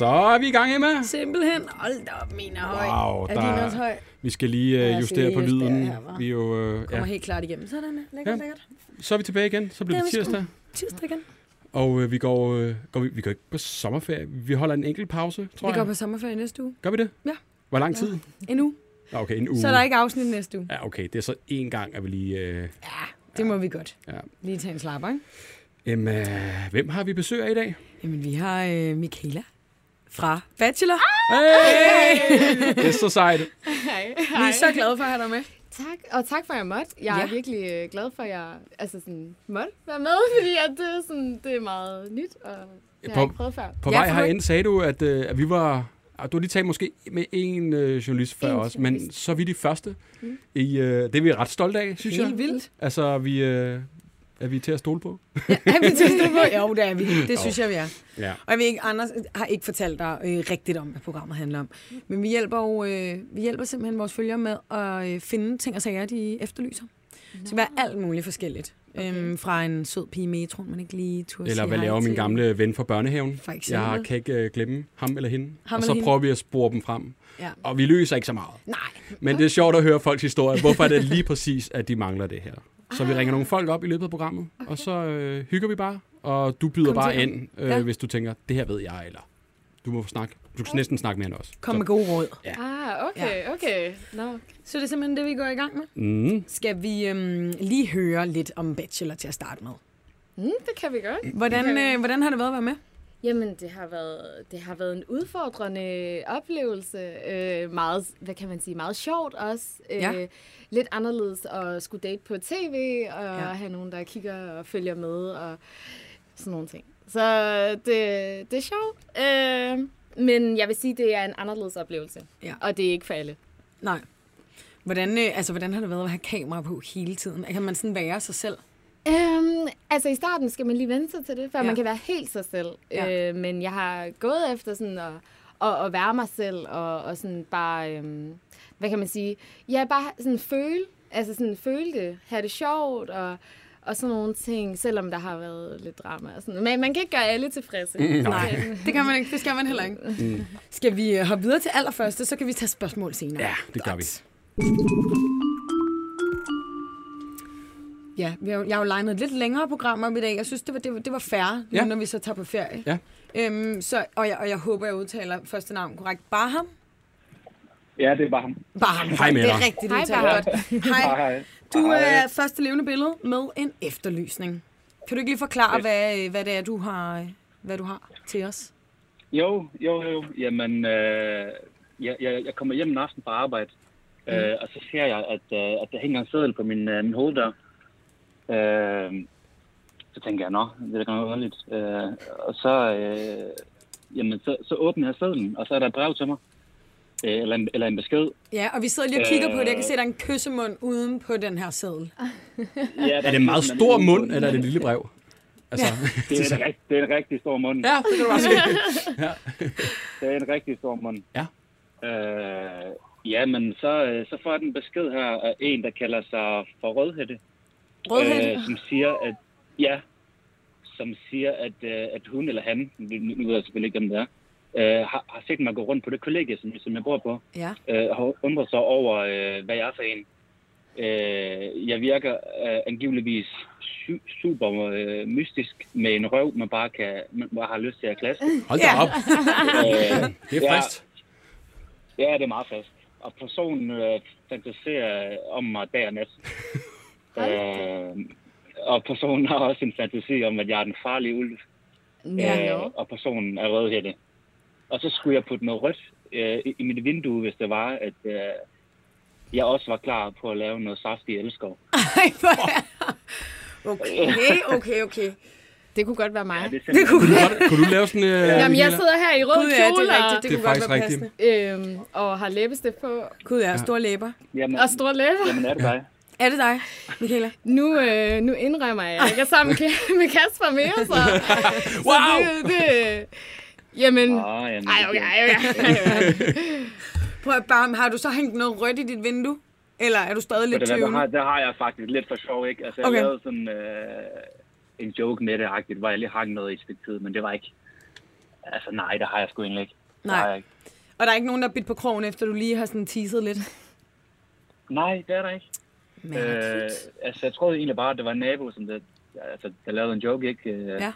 Så er vi i gang, Emma. Simpelthen. Hold da op, min er høj. Wow, er der din også høj? Vi skal lige Ja, uh, justere på lyden. her, vi er jo, uh, Kommer ja. helt klart igennem. Sådan, er. lækkert, Ja. lækkert. Så er vi tilbage igen. Så bliver det Det vi tirsdag. Tirsdag igen. Og uh, vi, går, uh, går vi, vi går ikke på sommerferie. Vi holder en enkelt pause, tror Vi jeg. går på sommerferie næste uge. Gør vi det? Ja. Hvor lang tid? En uge. Okay, en uge. Så er der ikke afsnit næste uge. Ja, okay. Det er så én gang, at vi lige... Uh, Ja, det må vi godt. ja. Lige tage en slapper, ikke? Emma, hvem har vi besøg af i dag? Jamen, vi har øh, Michaela fra Bachelor. Hey! det er så sejt. Hej. Vi er så glade for at have dig med. Tak, og tak for, at jeg måtte. Jeg Ja. er virkelig øh, glad for, at jeg altså sådan, måtte være med, fordi at det, er sådan, det er meget nyt, og det har På- jeg ikke prøvet før. På Ja, vej for herind sagde du, at, uh, at vi var... Du har lige talt måske med en uh, journalist før En os, men så er vi de første. Mm. I, uh, det er vi ret stolte af, synes jeg. Helt vildt. Altså, vi, uh, er vi til at stole på? Er vi til at stå på? Jo, det er vi. Det synes jeg, vi er. Ja. Og jeg ved ikke, Anders har ikke fortalt dig øh, rigtigt om, hvad programmet handler om. Men vi hjælper jo øh, vi hjælper simpelthen vores følgere med at øh, finde ting og sager, de efterlyser. Så det er alt muligt forskelligt. Okay. Øhm, fra en sød pige i metroen, man ikke lige turde Eller hvad laver min gamle ven fra børnehaven? For eksempel. Jeg kan ikke uh, glemme ham eller hende. Ham og eller så hende. prøver vi at spore dem frem. Ja. Og vi løser ikke så meget. Nej. Men det er sjovt at høre folks historie. Hvorfor er det lige præcis, at de mangler det her? Så Ah. vi ringer nogle folk op i løbet af programmet, okay. og så øh, hygger vi bare. Og du byder Kom bare ind, øh, Ja. hvis du tænker, det her ved jeg, eller du må snakke. Du kan næsten snakke mere end os. Kom med gode råd. Ah, okay, okay. No. Så det er simpelthen det, vi går i gang med. Mm. Skal vi øhm, lige høre lidt om Bachelor til at starte med? Mm, det kan vi godt. Hvordan, kan vi. øh, hvordan har det været at være med? Jamen, det har været, det har været en udfordrende oplevelse. Øh, meget, hvad kan man sige, meget sjovt også. Øh, Ja. Lidt anderledes at skulle date på tv, og Ja. have nogen, der kigger og følger med, og sådan nogle ting. Så det, det er sjovt. Øh, men jeg vil sige, det er en anderledes oplevelse. Ja. Og det er ikke for alle. Nej. Hvordan, øh, altså, hvordan har det været at have kamera på hele tiden? Kan man sådan være sig selv? Øhm, altså i starten skal man lige vende sig til det, før Ja. man kan være helt sig selv. Ja. Øh, men jeg har gået efter sådan at, at, at være mig selv, og, og sådan bare, øhm, hvad kan man sige, ja, bare sådan føle, altså sådan føle det, have det sjovt, og, og sådan nogle ting, selvom der har været lidt drama og sådan Men man kan ikke gøre alle tilfredse. Mm, Nej, det kan man ikke. Det skal man heller ikke. Mm. Skal vi hoppe videre til allerførste, så kan vi tage spørgsmål senere. Ja, det gør vi. Ja, vi har, jo- jeg har jo legnet et lidt længere program op i dag. Jeg synes, det var, det var, det var nu, Ja. når vi så tager på ferie. Ja. Øhm, så, og, jeg, og jeg håber, jeg udtaler første navn korrekt. Barham? Ja, det er bare ham. Barham. Hej med det er dig. rigtigt Hej, udtalt Barham. godt. Hej. hej. Du Hej. er første levende billede med en efterlysning. Kan du ikke lige forklare, hvad, øh, hvad det er, du har, hvad du har til os? Jo, jo, jo. Jamen, øh, jeg, jeg, jeg kommer hjem en aften fra arbejde, mm. øh, og så ser jeg, at, øh, at der hænger en seddel på min, øh, min hoveddør. Øh, så tænker jeg, nå, det er da godt nok underligt. Øh, og så, øh, jamen, så, så åbner jeg sedlen, og så er der et brev til mig. Øh, eller, en, eller en besked. Ja, og vi sidder lige og kigger på det. Jeg kan Øh. se, at der er en kyssemund uden på den her seddel. Ja, Er det en meget stor mund, eller er det et lille brev? Altså, Det er, en, rigt- det er en rigtig stor mund. ja, det kan du bare se. Det er en rigtig stor mund. Ja. Øh, ja, men så, øh, så får jeg den besked her af en, der kalder sig for Rødhætte. Rødhætte? Øh, som siger, at ja, som siger, at, øh, at hun eller han, nu, nu ved jeg selvfølgelig ikke, hvem det er, øh, har, har set mig gå rundt på det kollegie, som, som jeg bor på, Ja. øh, og har undret sig over, øh, hvad jeg er for en. Øh, jeg virker øh, angiveligvis su- super øh, mystisk med en røv, man bare, kan, man bare har lyst til at klasse. Hold da Ja. op. Øh, Det er frist. Ja, det er meget fast. Og personen øh, fantaserer om mig dag og nat. øh, og personen har også en fantasi om, at jeg er den farlige ulv. Ja, øh, og personen er rødhætte. Og så skulle jeg putte noget rødt øh, i, mit vindue, hvis det var, at øh, jeg også var klar på at lave noget saftig elskov. Ej, hvor er- Okay, okay, okay. Det kunne godt være mig. Ja, det Det kunne Kunne du, kunne du lave sådan... Øh, Jamen, jeg sidder her i rød Gud, ja, det kjole er rigtigt. Det, Det er kunne godt faktisk være rigtigt. øhm, og har læbestift på. Gud, ja, store læber. jamen, Og store læber. jamen, er det dig? Er det dig, Michaela? Nu, øh, nu indrømmer jeg, at jeg er sammen med- Kasper mere, så... Wow! Så det, det, jamen... Ah, jamen, Ej, okay, ej, okay. Prøv at bare, har du så hængt noget rødt i dit vindue? Eller er du stadig lidt hvad, der, har, tøvende? der har jeg faktisk lidt for sjov, ikke? Altså, jeg Okay. okay. lavede sådan øh, en joke med det, agtigt, hvor jeg lige hang noget i et stykke tid, men det var ikke, Altså, nej, det har jeg sgu egentlig ikke. Nej. jeg ikke. Og der er ikke nogen, der er bidt på krogen, efter du lige har sådan teaset lidt? Nej, det er der ikke. Øh, Mærkeligt. altså, jeg troede egentlig bare, at det var en nabo, som det, altså, der lavede en joke, ikke? Øh, Ja.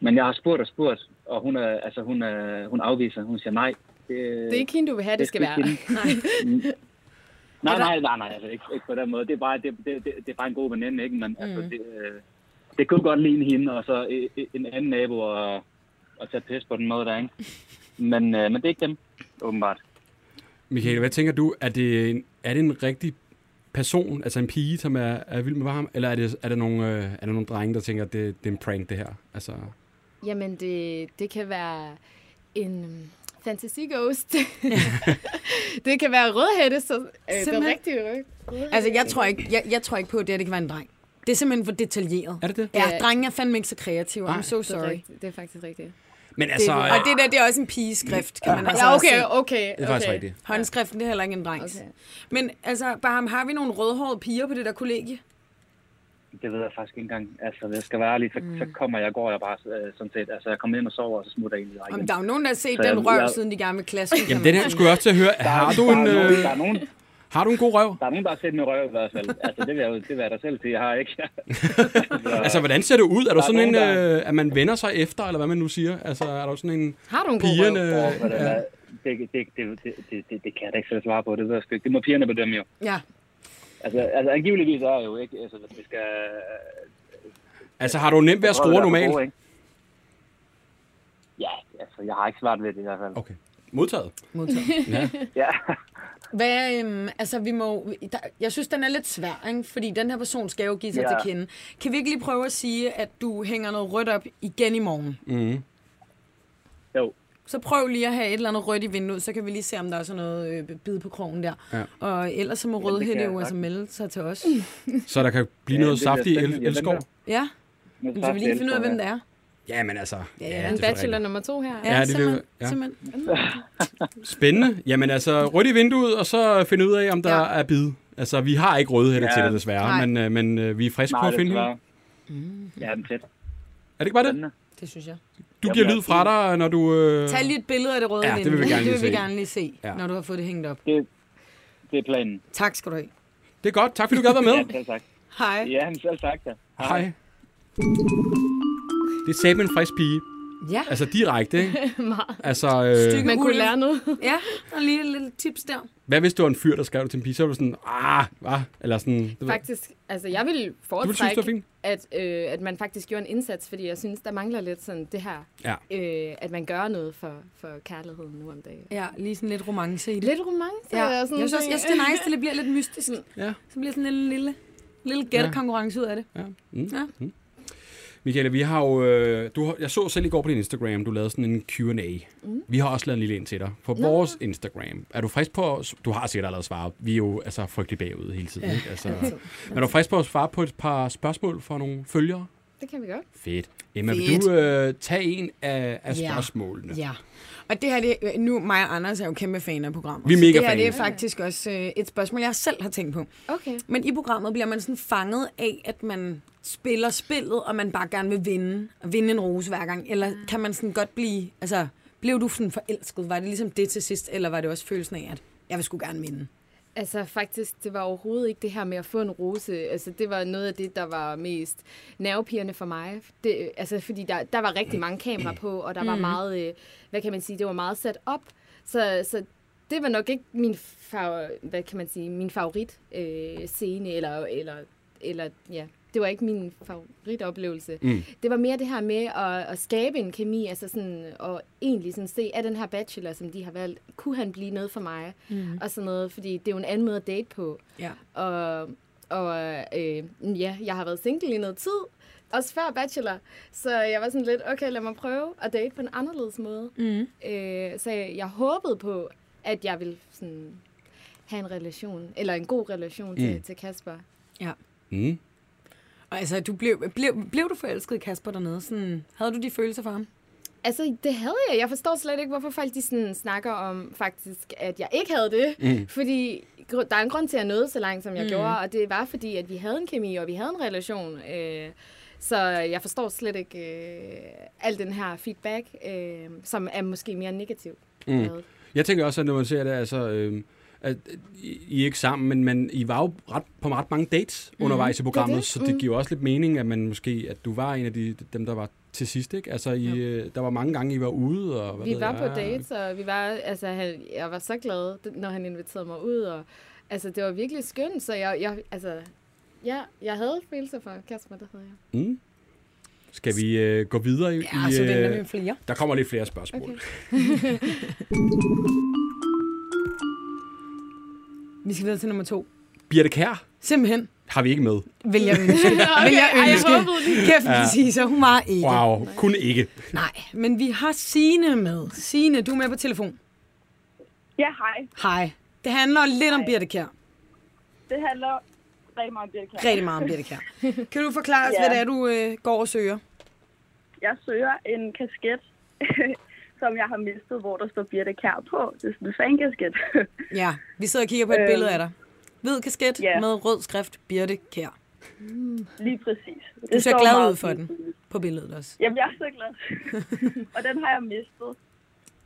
Men jeg har spurgt og spurgt, og hun, er, altså, hun, er, hun afviser. Hun siger nej. Det, Det er ikke hende, du vil have, det skal sgu være. Nej, der- nej, nej, nej, altså ikke, ikke på den måde. Det er bare, det, det, det, det er bare en god veninde, ikke? Men mm. altså, Mm. det, øh, det kunne godt ligne hende, og så en anden nabo og, og tage pis på den måde der, ikke? Men, øh, men det er ikke dem, åbenbart. Michael, hvad tænker du? Er det en, er det en rigtig person, altså en pige, som er, er vild med varm? Eller er, det, er, der nogle, øh, er der nogle drenge, der tænker, at det, det er en prank, det her? Altså, Jamen, det, det kan være en fantasy ghost. det kan være rødhætte, så øh, det er rigtig rød. Altså, jeg tror, ikke, jeg, jeg tror ikke på, at det her det kan være en dreng. Det er simpelthen for detaljeret. er det det? Ja, drenge er fandme ikke så kreative. Nej, I'm so Det er, sorry. rigtigt. det er faktisk rigtigt. Men Det, altså, og det der, det er også en pigeskrift, kan man altså Ja, også okay, okay. det er faktisk okay. rigtigt. Håndskriften, det er heller ikke en drengs. Okay. Men altså, Baham, har vi nogle rødhårede piger på det der kollegie? Det ved jeg faktisk ikke engang. Altså, hvis jeg skal være ærlig, så, mm. så kommer jeg, går jeg bare øh, sådan set. Altså, jeg kommer hjem og sover, og så smutter jeg egentlig bare igen. der er jo nogen, der har set Så den jeg- røv, jeg- siden de gerne vil klasse. kan Jamen, den her skulle jeg også til at høre. Der er- Har du en, nogen, øh, der, er nogen, har du en god røv? der er nogen, der har set min røv i hvert fald. Altså, det vil jeg, jo- det vil jeg da selv sige, jeg har ikke. så, Altså, hvordan ser det ud? Er du Der er sådan en, nogen, der- øh, at man vender sig efter, eller hvad man nu siger? Altså, er du sådan en Har du en god pigerne? røv? Åh, hvad det, det, det, det, det, det, kan jeg da ikke selv svare på, det ved jeg ikke. Det må pigerne bedømme jo. Ja, Altså, altså angiveligvis er jeg jo ikke, altså vi skal... Altså, har du nemt ved at score normalt? Ja, altså, jeg har ikke svært ved det i hvert fald. Okay. Modtaget. modtaget. Ja. Ja, Hvad, øhm, altså, vi må, der, jeg synes, den er lidt svær, ikke? fordi den her person skal jo give sig Ja. til kende. Kan vi ikke lige prøve at sige, at du hænger noget rødt op igen i morgen? Mm. jo. Så prøv lige at have et eller andet rødt i vinduet, så kan vi lige se, om der er sådan noget øh, bid på krogen der. Ja. Og ellers så må Rødhætte jo altså melde sig til os. Så der kan blive Ja, noget saftig el- elskov. Ja, Men så vi lige finde ud af, hvem det er. Ja, men altså. Ja, ja. det er En bachelor nummer to her. Ja, det vil- simpelthen, ja. simpelthen. Spændende. Jamen altså, rødt i vinduet, og så finde ud af, om der Ja. er bid. Altså, vi har ikke rødhætte Ja. til det desværre, Nej. men, øh, men øh, vi er friske på at det finde er hende. Ja, den er fedt. Er det ikke bare det? Spændende. Det synes jeg. Du giver lyd fra dig, når du... Øh... Tag lige et billede af det røde Ja, det vil vi gerne det lige vil vi se. gerne lige se, Ja. når du har fået det hængt op. Det, det er planen. Tak skal du have. Det er godt. Tak, fordi du gad være med. Ja, selv tak. Hej. Ja, selv tak da. Hej. Det sagde en frisk pige. Ja, Altså direkte, ikke? Meget. Altså, øh, Man kunne lære noget. ja, og lige et lille tips der. hvad hvis det var en fyr, der skrev det til en pige? Så var du sådan, ah, hvad? Eller sådan... Du, ved- Faktisk, altså jeg vil du ville synes, foretrække, var fint? at, øh, at man faktisk gjorde en indsats, fordi jeg synes, der mangler lidt sådan det her, Ja. øh, at man gør noget for, for kærligheden nu om dagen. Ja, lige sådan lidt romance i det. Lidt romance Ja, og jeg sådan synes jeg synes, det er nice, det bliver lidt mystisk. Ja. Så bliver sådan en lille, lille, lille gættekonkurrence ud af det. Ja. Mm. Ja. Mm. Michael, vi har jo, øh, du har, jeg så selv i går på din Instagram, du lavede sådan en Q&A. Mm. Vi har også lavet en lille ind til dig på Nå. vores Instagram. Er du frisk på, at- du har sikkert allerede svaret, vi er jo altså frygtelig bagud hele tiden. Ikke? Altså, men er du frisk på at svare på et par spørgsmål fra nogle følgere? Det kan vi godt. Fedt. Emma, Fedt. vil du øh, tage en af, af Ja. spørgsmålene? Ja. Og det her, det, nu mig og Anders er jo kæmpe fan af programmet. Vi er mega det her, det er fan. faktisk også øh, et spørgsmål, jeg selv har tænkt på. Okay. Men i programmet bliver man sådan fanget af, at man spiller spillet, og man bare gerne vil vinde, og vinde en rose hver gang. Eller kan man sådan godt blive, altså, blev du sådan forelsket? Var det ligesom det til sidst, eller var det også følelsen af, at jeg vil sgu gerne vinde? Altså faktisk, det var overhovedet ikke det her med at få en rose. Altså det var noget af det, der var mest nervepirrende for mig. Det, altså fordi der, der var rigtig mange kameraer på, og der var meget, øh, hvad kan man sige, det var meget sat op. Så, så det var nok ikke min, favor, hvad kan man sige, min favorit øh, scene, eller, eller, eller ja, det var ikke min favoritoplevelse. Mm. Det var mere det her med at, at skabe en kemi, altså sådan, og egentlig sådan se, er den her bachelor, som de har valgt, kunne han blive noget for mig? Mm. Og sådan noget, fordi det er jo en anden måde at date på. Ja. Og, og øh, ja, jeg har været single i noget tid, også før bachelor, så jeg var sådan lidt, okay, lad mig prøve at date på en anderledes måde. Mm. Øh, så jeg, jeg håbede på, at jeg ville sådan, have en relation, eller en god relation til, Mm. til Kasper. Ja. Mm. Og altså, du blev, blev, blev du forelsket i Kasper dernede? Sådan, havde du de følelser for ham? Altså, det havde jeg. Jeg forstår slet ikke, hvorfor folk de sådan snakker om faktisk, at jeg ikke havde det. Mm. Fordi der er en grund til, at jeg nåede så langt, som jeg mm. gjorde, og det var fordi, at vi havde en kemi, og vi havde en relation. Øh, Så jeg forstår slet ikke øh, al den her feedback, øh, som er måske mere negativ. Mm. Jeg tænker også, at når man ser det, altså, øh, at I er ikke sammen, men man, I var jo ret, på ret mange dates mm. undervejs i programmet, det. så det giver også lidt mening, at man måske, at du var en af de, dem, der var til sidst, ikke? Altså, I, øh, der var mange gange, I var ude, og hvad Vi ved var jeg, på dates, og vi var, altså, han, jeg var så glad, når han inviterede mig ud, og altså, det var virkelig skønt, så jeg, jeg altså, ja, jeg havde følelser for Kasper, det havde jeg. Mm. Skal vi øh, gå videre i... Ja, i, så venter vi øh, flere. Der kommer lidt flere spørgsmål. Okay. Vi skal videre til nummer to. Birte Kær Simpelthen har vi ikke med. vil jeg ønske. vil jeg ej, jeg ønske. håbede lige. Kæft, ja. sige, så hun var ikke. Wow, kun ikke. Nej, men vi har Sine med. Sine, du er med på telefon. Ja, hej. Hej. Det handler lidt om Birte Kjær. Det handler rigtig meget om Birte Kjær. Rigtig meget om Birte Kjær. Kan du forklare os, Ja. hvad det er, du øh, går og søger? Jeg søger en kasket, som jeg har mistet, hvor der står Birte Kjær på. Det er sådan en fankasket. Ja, vi sidder og kigger på et Øhm, billede af dig. Hvid kasket ja. med rød skrift Birte Kjær. Lige præcis. Du Det ser står glad ud for den på billedet også. Jamen, jeg er så glad. og den har jeg mistet.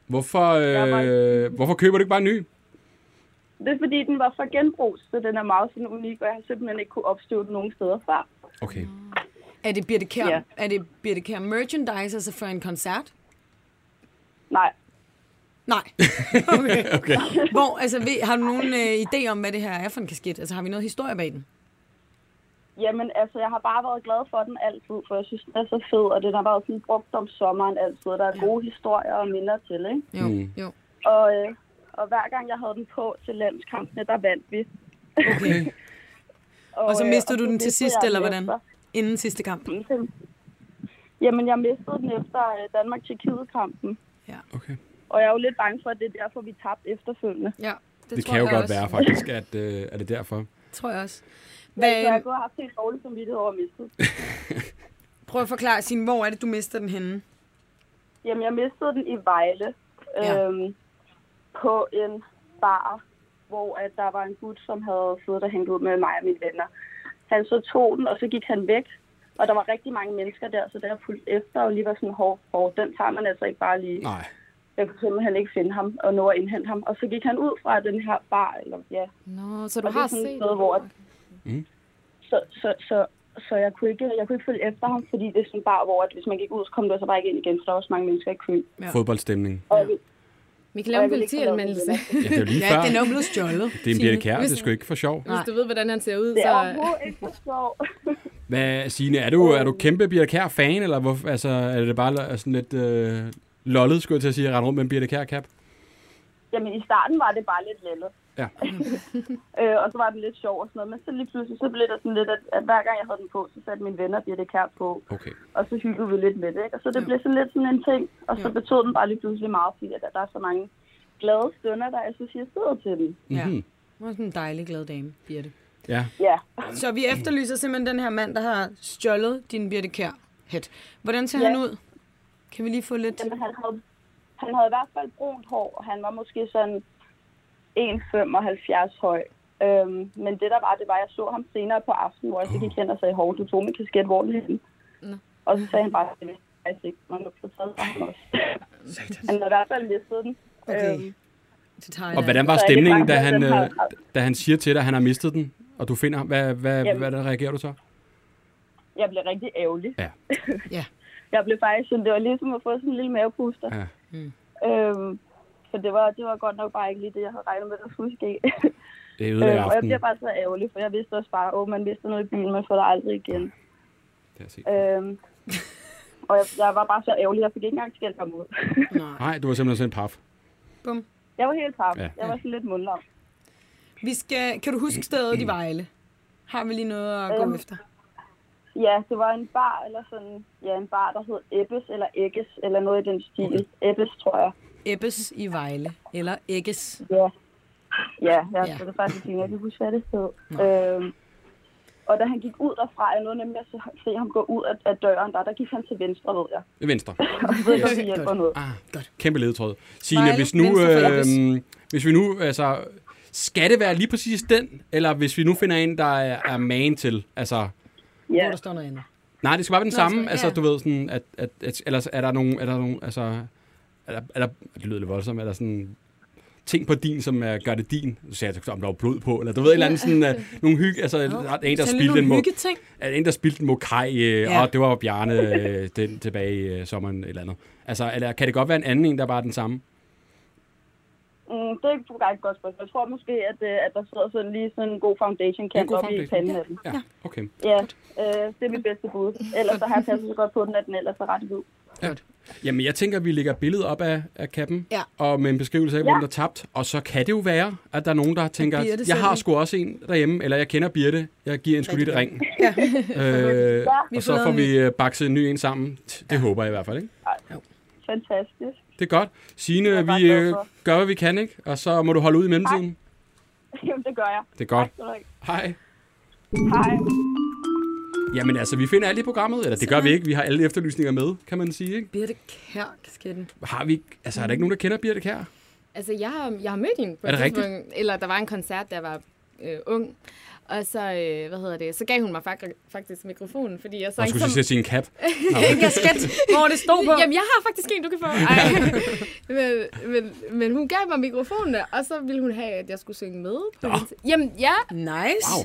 Hvorfor, var- øh, hvorfor køber du ikke bare en ny? Det er fordi, den var fra genbrug, så den er meget sådan unik, og jeg har simpelthen ikke kunne opstøve den nogen steder før. Okay. Er det Birte Kjær, Ja. er det Birte Kjær merchandise, altså for en koncert? Nej, Nej. Okay. okay. Hvor, altså, ved, har du nogen øh, idé om, hvad det her er for en kasket? Altså, har vi noget historie bag den? Jamen, altså, jeg har bare været glad for den altid, for jeg synes, den er så fed, og den har været sådan brugt om sommeren altid. og Der er gode historier og minder til, ikke? Jo, Mm. jo. Og, øh, og hver gang jeg havde den på til landskampene, der vandt vi. okay. Og så øh, mistede du den til sidst, eller hvordan? efter. Inden sidste kamp? Jamen, jeg mistede den efter øh, Danmark-Tjekkiet-kampen. okay. Og jeg er jo lidt bange for, at det er derfor, vi tabte efterfølgende. Ja, Det, det tror kan jo jeg godt også. være faktisk, at øh, er det derfor. tror jeg også. Hvad, så jeg kunne have haft helt dårligt samvittighed over at miste den. prøv at forklare, Signe, hvor er det, du mister den henne? Jamen, jeg mistede den i Vejle. Ja. Øhm, på en bar, hvor at der var en gut, som havde siddet og hængt ud med mig og mine venner. Han så tog den, og så gik han væk. Og der var rigtig mange mennesker der, så da jeg fulgte efter og lige var sådan, hov, hov, den tager man altså ikke bare lige. Nej. Jeg kunne simpelthen ikke finde ham og nå at indhente ham. Og så gik han ud fra den her bar, eller ja, Nå, så du og har set sted, hvor... At, Mm. så, så, så, så jeg kunne, ikke, jeg kunne ikke følge efter ham, fordi det er sådan en bar, hvor at hvis man gik ud, så kom du så bare ikke ind igen, for der var så mange mennesker i kø. Ja. Fodboldstemning. Og jeg, Vi kan og lave en politianmeldelse. det. Ja, det er jo lige Ja, før. den er blevet stjålet. Det er en Birte Kær, det er sgu ikke for sjov. Hvis du ved, hvordan han ser ud, Det er så... overhovedet ikke for sjov. Hvad, Signe, er du, er du kæmpe Birte Kær fan, eller hvor, altså, er det bare sådan lidt øh, lollet, skulle jeg til at sige, at rende rundt med en Birte Kær cap? Jamen, i starten var det bare lidt lællet. Ja. øh, og så var det lidt sjov og sådan noget. Men så lige pludselig, så blev det sådan lidt, at, at hver gang jeg havde den på, så satte mine venner Birte Kær på. Okay. Og så hyggede vi lidt med det, ikke? Og så det Ja. blev sådan lidt sådan en ting. Og så Ja. betød den bare lige pludselig meget, fordi at der er så mange glade stunder, der er associeret til den. Ja. Mm-hmm. Hun er sådan en dejlig, glad dame, Birte. Ja. Ja. Så vi efterlyser simpelthen den her mand, der har stjålet din Birte Kjær hat. Hvordan ser Ja. han ud? Kan vi lige få lidt... Jamen, han havde, han havde i hvert fald brunt hår, og han var måske sådan 1,75 høj. Øhm, men det der var, det var, at jeg så ham senere på aftenen, hvor jeg så gik hen og sagde, hov, du tog min kasket, hvor er henne? Og så sagde han bare, det vidste jeg faktisk ikke, man få taget fra ham også. han havde i hvert fald mistet den. Okay. Øhm. Og hvordan var det stemningen, da at han, øh, da han siger til dig, at han har mistet den, og du finder ham? Hvad, hvad, Jamen. hvad der reagerer du så? jeg blev rigtig ærgerlig. Ja. Ja. Jeg blev faktisk sådan, det var ligesom at få sådan en lille mavepuster. Ja. Mm. Øhm, for det var, det var godt nok bare ikke lige det, jeg havde regnet med, der skulle ske. Det øhm, og jeg bliver bare så ærgerlig, for jeg vidste også bare, at man mister noget i byen, man får det aldrig igen. Det har jeg set. Øhm, og jeg, jeg var bare så ærgerlig, jeg fik ikke engang skældt ham ud. Nej. Nej, du var simpelthen sådan en paf. Bum. jeg var helt paf. Ja. Jeg var sådan lidt mundlam. Vi skal... Kan du huske stedet i Vejle? Har vi lige noget at gå Øhm. efter? Ja, det var en bar, eller sådan, ja, en bar, der hed Ebbes, eller Ægges, eller noget i den stil. Okay. Ebbes, tror jeg. Ebbes i Vejle. Eller Ægges. Ja. Ja, jeg Ja. det faktisk ikke, jeg kan huske, hvad det hed. Øhm, og da han gik ud derfra, jeg nåede nemlig at se, ham gå ud af, af døren, der, der gik han til venstre, ved jeg. Venstre. Og så ved jeg, at noget. Ah, Godt. Kæmpe ledetråd. Signe, hvis nu, øh, hvis vi nu, altså, skal det være lige præcis den, eller hvis vi nu finder en, der er, er man til, altså, Hvor Ja, der står noget andet. Nej, det skal bare være den Nå, samme. skal- Altså, ja. du ved sådan, at, at, at ellers er der nogen, er der nogen, altså, er der, er der, det lyder lidt voldsomt, er der sådan ting på din, som er, gør det din? Så sagde jeg, om der var blod på, eller du ved, et eller andet sådan, uh, nogle hygge, altså, der er en, der spildte en, mo- er en, der spildte en mokai, uh, Ja. ja. og det var Bjarne uh, den tilbage i uh, sommeren, et eller andet. Altså, eller kan det godt være en anden en, der bare er den samme? Mm, det er faktisk et godt spørgsmål. Jeg tror måske, at, øh, at der sidder sådan lige sådan en god foundation kant god op i panden af den. Ja, okay. Ja, øh, det er mit bedste bud. Ellers så har jeg passet så godt på den, at den ellers er ret hvid. Jamen, jeg tænker, at vi lægger billedet op af, af kappen, Ja. og med en beskrivelse af, Ja. hvem der tabt. Og så kan det jo være, at der er nogen, der tænker, Birte jeg har sgu også en derhjemme, eller jeg kender Birte, jeg giver en sgu lidt ring. Ja. Øh, Vi og så får vi øh, bakset en ny en sammen. Det håber jeg i hvert fald, ikke? Fantastisk. Det er godt. Signe, er vi øh, gør, hvad vi kan, ikke? Og så må du holde ud i mellemtiden. Jamen, det gør jeg. Det er godt. Hej. Hej. Jamen altså, vi finder alt i programmet, eller det gør vi ikke. Vi har alle efterlysninger med, kan man sige, ikke? Birte Kærk, skatten. Har vi, altså, er der ikke nogen, der kender Birte Kær? Altså, jeg har, jeg har mødt hende på Er et det rigtigt? tidspunkt. Eller der var en koncert, der var øh, ung. Og så, øh, hvad hedder det, så gav hun mig fak- faktisk mikrofonen, fordi jeg Og sang skulle som... sige sin cap. En kasket, hvor det stod på. Jamen, jeg har faktisk en, du kan få. Ej. men, men, men hun gav mig mikrofonen, og så ville hun have, at jeg skulle synge med. På Nå. Jamen, ja. Nice. Wow.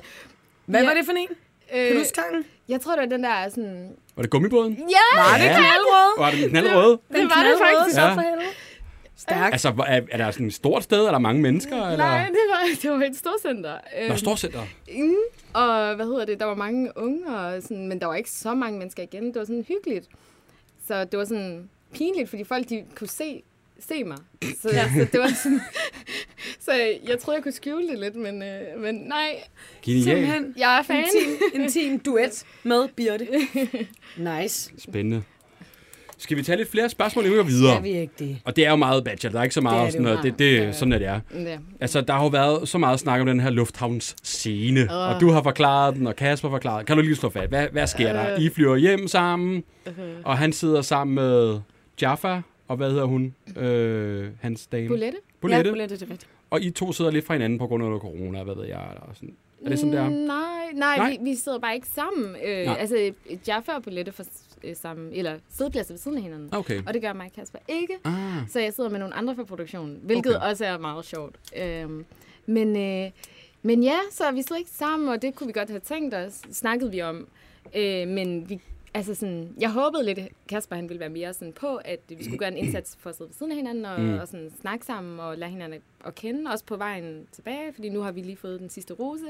Hvad Ja. var det for en? Kan du Øh, huske jeg tror, det var den der sådan... Var det gummibåden? Ja! Var det Ja. knaldrød? Var det den knaldrøde? Det var det faktisk. Ja. Så for helvede. Stærk. Altså, er, er der sådan et stort sted? Er der mange mennesker? Eller? Nej, det var, det var et storcenter. Nå, Øhm, storcenter. Mm, og hvad hedder det, der var mange unge, og sådan, men der var ikke så mange mennesker igen. Det var sådan hyggeligt. Så det var sådan pinligt, fordi folk de kunne se, se mig. Så, ja. så det var sådan... så jeg troede, jeg kunne skjule det lidt, men, øh, men nej, Genial. Simpelthen jeg er fan. intim, intim duet med Birte. Nice. Spændende. Skal vi tage lidt flere spørgsmål, inden vi går videre? Skal vi ikke det? Og det er jo meget bachelor. Der er ikke så meget Det er det sådan noget. Det, det, sådan er det er. Ja. Altså, der har jo været så meget snak om den her lufthavnsscene. Åh. Og du har forklaret den, og Kasper har forklaret. Kan du lige slå fat? Hvad, hvad sker der? I flyver hjem sammen, og han sidder sammen med Jaffa, og hvad hedder hun? Øh, hans dame? Bolette? Bolette. Ja, Bolette, det er rigtigt. Og I to sidder lidt fra hinanden på grund af corona, hvad ved jeg. Eller sådan. Er det sådan, det er? Mm, Nej, nej, Nej. Vi, vi sidder bare ikke sammen. Øh, Nej. altså, Jaffa og Bolette får øh, sammen, eller sædepladser ved siden af hinanden. Okay. Og det gør mig og Kasper ikke. Ah, Så jeg sidder med nogle andre fra produktionen, hvilket Okay. også er meget sjovt. Øhm, men, øh, men ja, så vi sidder ikke sammen, og det kunne vi godt have tænkt os, snakkede vi om. Øh, men vi, altså sådan, jeg håbede lidt, at Kasper han ville være mere sådan på, at vi skulle gøre en indsats for at sidde ved siden af hinanden og, Mm. og sådan snakke sammen og lade hinanden at kende, også på vejen tilbage, fordi nu har vi lige fået den sidste rose,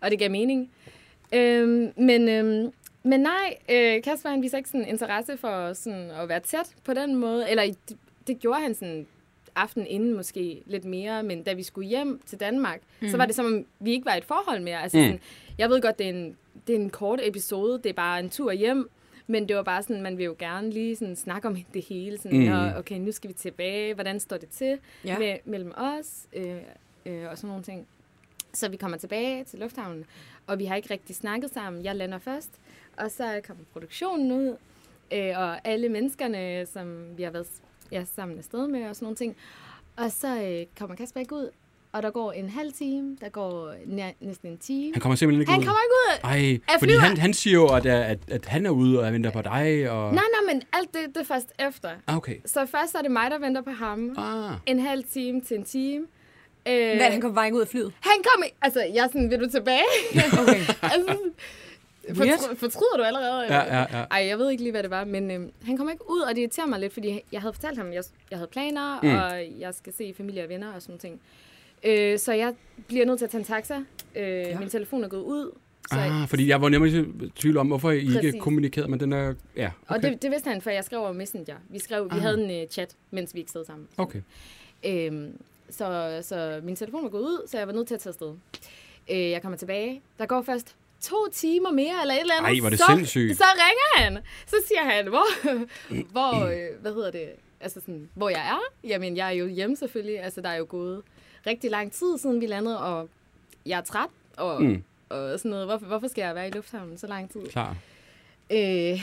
og det gav mening. Øhm, men, øhm, men nej, øh, Kasper han viser ikke sådan interesse for sådan at være tæt på den måde, eller det, det gjorde han sådan aften inden måske lidt mere, men da vi skulle hjem til Danmark, mm. så var det som om, vi ikke var i et forhold mere. Altså, Mm. sådan, jeg ved godt, det er, en, det er en kort episode, det er bare en tur hjem, men det var bare sådan, man vil jo gerne lige sådan snakke om det hele. Sådan, Mm. Nå, okay, nu skal vi tilbage. Hvordan står det til ja. med, mellem os? Øh, øh, og sådan nogle ting. Så vi kommer tilbage til lufthavnen, og vi har ikke rigtig snakket sammen. Jeg lander først, og så kommer produktionen ud, øh, og alle menneskerne, som vi har været ja, sammen afsted med, og sådan nogle ting. Og så øh, kommer Kasper ikke ud, og der går en halv time, der går næ- næsten en time. han kommer simpelthen ikke Han ud. kommer ikke ud! Ej, Jeg fordi han, han siger jo, at, at, at han er ude og venter på dig. Og... Nej, nej, men alt det, det er først efter. Ah, okay. Så først er det mig, der venter på ham. Ah. En halv time til en time. Øh, Hvad, han kom bare ikke ud af flyet? han kom i, Altså, jeg er sådan, vil du tilbage? Okay. altså. Fortry, fortryder du allerede? Ja, ja, ja. Ej, jeg ved ikke lige, hvad det var, men øhm, han kom ikke ud, og det irriterer mig lidt, fordi jeg havde fortalt ham, at jeg, jeg havde planer, Mm. og jeg skal se familie og venner og sådan noget. Øh, så jeg bliver nødt til at tage en taxa. Øh, ja. Min telefon er gået ud. Så, Ah, fordi jeg var nemlig i tvivl om, hvorfor I ikke Præcis. kommunikerede, men den er... Ja, Og okay. det, det vidste han, for jeg skrev over Messenger. Vi, skrev, vi Ah. havde en uh, chat, mens vi ikke sad sammen. Okay. Øhm, så, så min telefon var gået ud, så jeg var nødt til at tage afsted. Øh, jeg kommer tilbage. Der går først to timer mere, eller et eller andet. Ej, er det så, sindssygt. Så ringer han. Så siger han, hvor, hvor øh, hvad hedder det, altså sådan, hvor jeg er. Jamen, jeg er jo hjemme selvfølgelig. Altså, der er jo gået rigtig lang tid, siden vi landede, og jeg er træt, og, mm. og sådan noget. Hvorfor, hvorfor skal jeg være i lufthavnen så lang tid? Klar. Øh,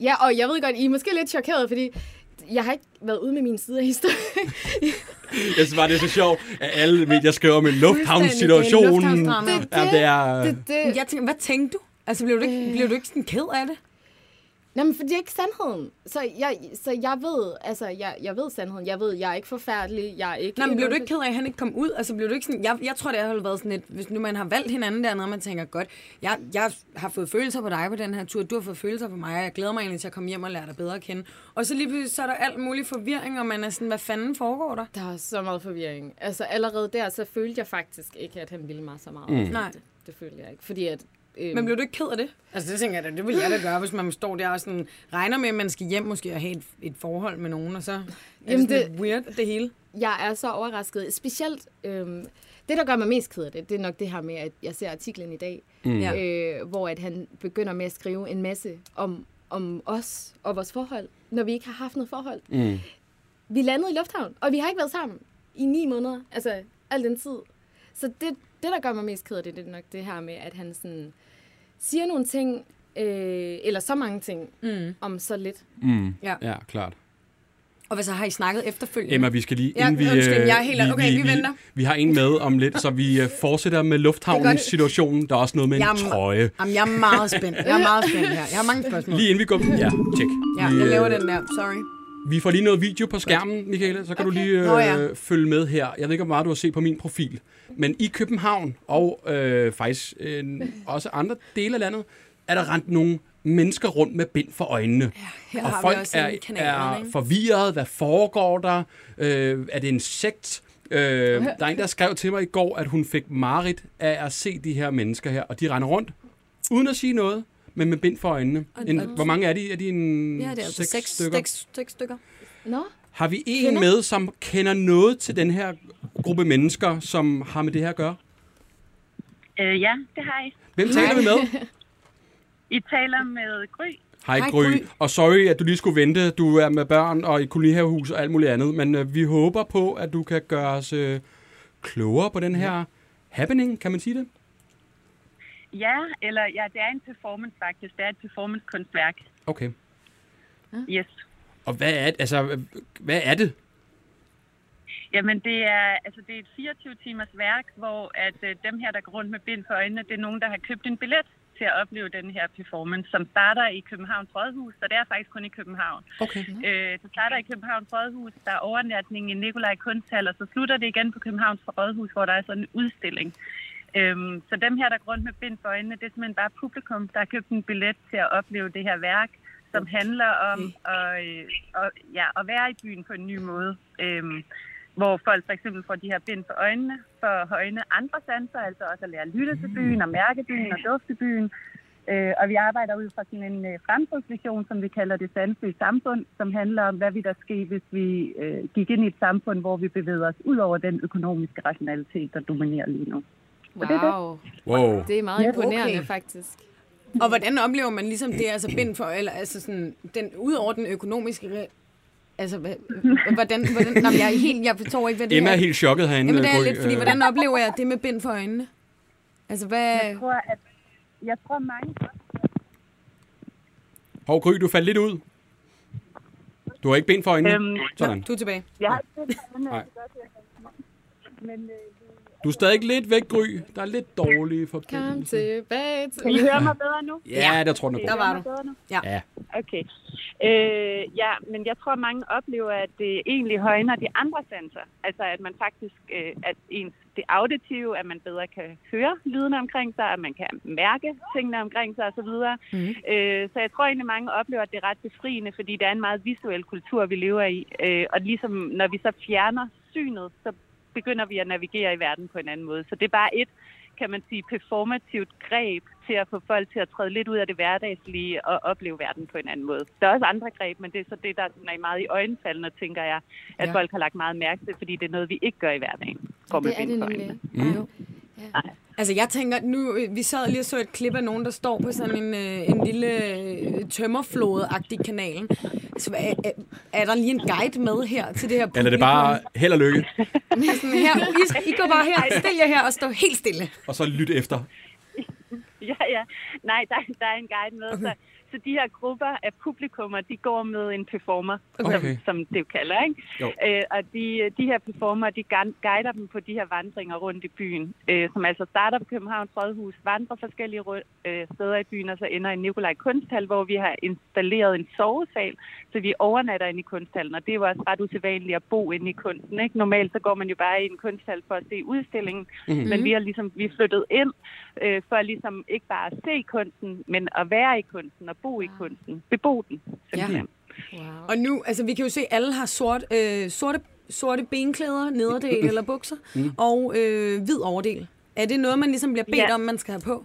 ja, og jeg ved godt, I er måske lidt chokeret, fordi jeg har ikke været ude med min side af historien. Jeg synes bare, det er så sjovt, at alle medier skriver om en lufthavnssituation. det er. Det- Ja, det er... det, det, Jeg tænker, hvad tænkte du? Altså, blev du ikke, blev du ikke sådan ked af det? Nej, men for det er ikke sandheden. Så jeg, så jeg ved, altså, jeg, jeg ved sandheden. Jeg ved, jeg er ikke forfærdelig. Jeg er ikke... Nej, men en blev du ikke ked af, at han ikke kom ud? Altså, blev du ikke sådan... Jeg, jeg tror, det har været sådan lidt... Hvis nu man har valgt hinanden dernede, og man tænker, godt, jeg, jeg har fået følelser på dig på den her tur, du har fået følelser på mig, og jeg glæder mig egentlig til at komme hjem og lære dig bedre at kende. Og så lige pludselig, så er der alt mulig forvirring, og man er sådan, hvad fanden foregår der? Der er så meget forvirring. Altså allerede der, så følte jeg faktisk ikke, at han ville mig så meget. Mm. Nej. Det, det følte jeg ikke. Fordi at... Øhm, Men blev du ikke ked af det? Altså, det tænker jeg da, det vil jeg da gøre, hvis man står der og sådan, regner med, at man skal hjem måske og have et, et forhold med nogen, og så er det, Jamen, sådan det- lidt weird, det hele. Jeg er så overrasket. Specielt... Øhm, det, der gør mig mest ked af det, det er nok det her med, at jeg ser artiklen i dag, Mm. Øh, hvor at han begynder med at skrive en masse om, om os og vores forhold, når vi ikke har haft noget forhold. Mm. Vi landede i lufthavn, og vi har ikke været sammen i ni måneder. Altså, al den tid. Så det, det der gør mig mest ked af det, det er nok det her med, at han sådan siger nogle ting, øh, eller så mange ting, Mm. om så lidt. Mm. Ja. ja, klart. Og hvad så har I snakket efterfølgende? Emma, vi skal lige... Ja, inden vi, undskyld, øh, jeg er helt- okay, vi venter. Vi har en med om lidt, så vi øh, fortsætter med lufthavnens situationen. Der er også noget med en Jamen, trøje. Jamen, jeg er meget spændt. Jeg er meget spændt her. Jeg har mange spørgsmål. Lige inden vi går... Ja, tjek. Ja, vi, jeg laver øh, den der. Sorry. Vi får lige noget video på skærmen, Michaela, så kan okay. du lige øh, Nå ja. følge med her. Jeg ved ikke, hvor meget du har set på min profil. Men i København, og øh, faktisk øh, også andre dele af landet, er der rent nogle mennesker rundt med bind for øjnene. Her og har folk vi også er, er forvirret. Hvad foregår der? Øh, er det en sekt? Øh, der er en, der skrev til mig i går, at hun fik marit af at se de her mennesker her, og de render rundt, uden at sige noget, men med bind for øjnene. En, hvor mange er de? Er de en Ja, det er altså seks, seks, stykker? seks, seks stykker. Nå, Har vi en Kender? med, som kender noget til den her gruppe mennesker, som har med det her at gøre? Øh, ja, det har I. Hvem taler vi med? I taler med Gry. Hej Hej, Gry. Gry. Og sorry, at du lige skulle vente. Du er med børn og i kolonihavehus og alt muligt andet. Men øh, vi håber på, at du kan gøre os øh, klogere på den her happening. Kan man sige det? Ja, eller ja, det er en performance faktisk. Det er et performance-kunstværk. Okay. Yes. Og hvad er, altså, hvad er det? Jamen, det er, altså, det er et 24-timers værk, hvor at, øh, dem her, der går rundt med bind for øjnene, det er nogen, der har købt en billet til at opleve den her performance, som starter i Københavns Rådhus, så det er faktisk kun i København. Okay. Øh, det starter i Københavns Rådhus, der er overnatning i Nikolaj Kunsthal, og så slutter det igen på Københavns Rådhus, hvor der er sådan en udstilling. Øhm, så dem her, der går rundt med bind for øjnene, det er simpelthen bare publikum, der har købt en billet til at opleve det her værk, som handler om at, øh, at, ja, at være i byen på en ny måde. Øhm, hvor folk for eksempel får de her bind for øjnene, for at højne andre sanser, altså også at lære at lytte til byen og mærke byen og dufte byen. Øh, og vi arbejder ud fra sådan en øh, fremtidsvision, som vi kalder det sansfri samfund, som handler om, hvad vi der ske, hvis vi øh, gik ind i et samfund, hvor vi bevæger os ud over den økonomiske rationalitet, der dominerer lige nu. wow. det er Wow. Det er meget Ja, imponerende, okay. faktisk. Og hvordan oplever man ligesom det, altså bind for, eller altså sådan, den, ud over den økonomiske, altså, hvad, hvordan, hvordan, nå, jeg er helt, jeg forstår ikke, hvad det Emma er. er helt chokket herinde. Jamen, det er lidt, fordi hvordan oplever jeg det med bind for øjnene? Altså, hvad... Jeg tror, at jeg tror mange Hov, Gry, du faldt lidt ud. Du har ikke ben for øjnene. Øhm, Sådan. Du er tilbage. jeg har ikke set Nej. men øh, Du er stadig lidt væk, Gry. Der er lidt dårlige Kom forbindelser. tilbage til... kan I høre mig bedre nu? Ja, der tror jeg, den er Der var du. Nu? Ja. Okay. Øh, ja, men jeg tror, mange oplever, at det egentlig højner de andre sanser. Altså, at man faktisk, øh, at ens, det auditive, at man bedre kan høre lydene omkring sig, at man kan mærke tingene omkring sig osv. Mhm. Øh, så jeg tror egentlig, mange oplever, at det er ret befriende, fordi det er en meget visuel kultur, vi lever i. Øh, og ligesom når vi så fjerner synet, så begynder vi at navigere i verden på en anden måde. Så det er bare et, kan man sige, performativt greb til at få folk til at træde lidt ud af det hverdagslige og opleve verden på en anden måde. Der er også andre greb, men det er så det, der er meget i øjenfaldene, tænker jeg, at Ja. ja. folk har lagt meget mærke til, fordi det er noget, vi ikke gør i hverdagen. Går med Det er det bind for nemlig. Altså, jeg tænker, nu, øh, vi sad lige og så et klip af nogen, der står på sådan en, øh, en lille øh, tømmerflode-agtig kanalen. Så er, er, er der lige en guide med her til det her publikum? Eller er det bare held og lykke, Sådan her, I, I går bare her, stil jer her og stå helt stille. og så lyt efter. Ja, ja. Nej, der, der er en guide med, okay. så, så de her grupper af publikummer, de går med en performer, Okay. som, som det jo kalder, ikke? Jo. Øh, og de, de her performer, de gu- guider dem på de her vandringer rundt i byen, øh, som altså starter på Københavns Rådhus, vandrer forskellige øh, steder i byen, og så ender i Nikolaj Kunsthal, hvor vi har installeret en sovesal, så vi overnatter inde i kunsthallen, og det er jo også ret usædvanligt at bo inde i kunsten, ikke? Normalt så går man jo bare i en kunsthal for at se udstillingen, Mhm. mm-hmm. men vi har ligesom vi er flyttet ind øh, for ligesom ikke bare at se kunsten, men at være i kunsten og bo i kunsten. Bebo den, simpelthen. Wow. Og nu, altså vi kan jo se, at alle har sort, øh, sorte, sorte benklæder, nederdel eller bukser, Mm. og øh, hvid overdel. Er det noget, man ligesom bliver bedt Ja. om, man skal have på?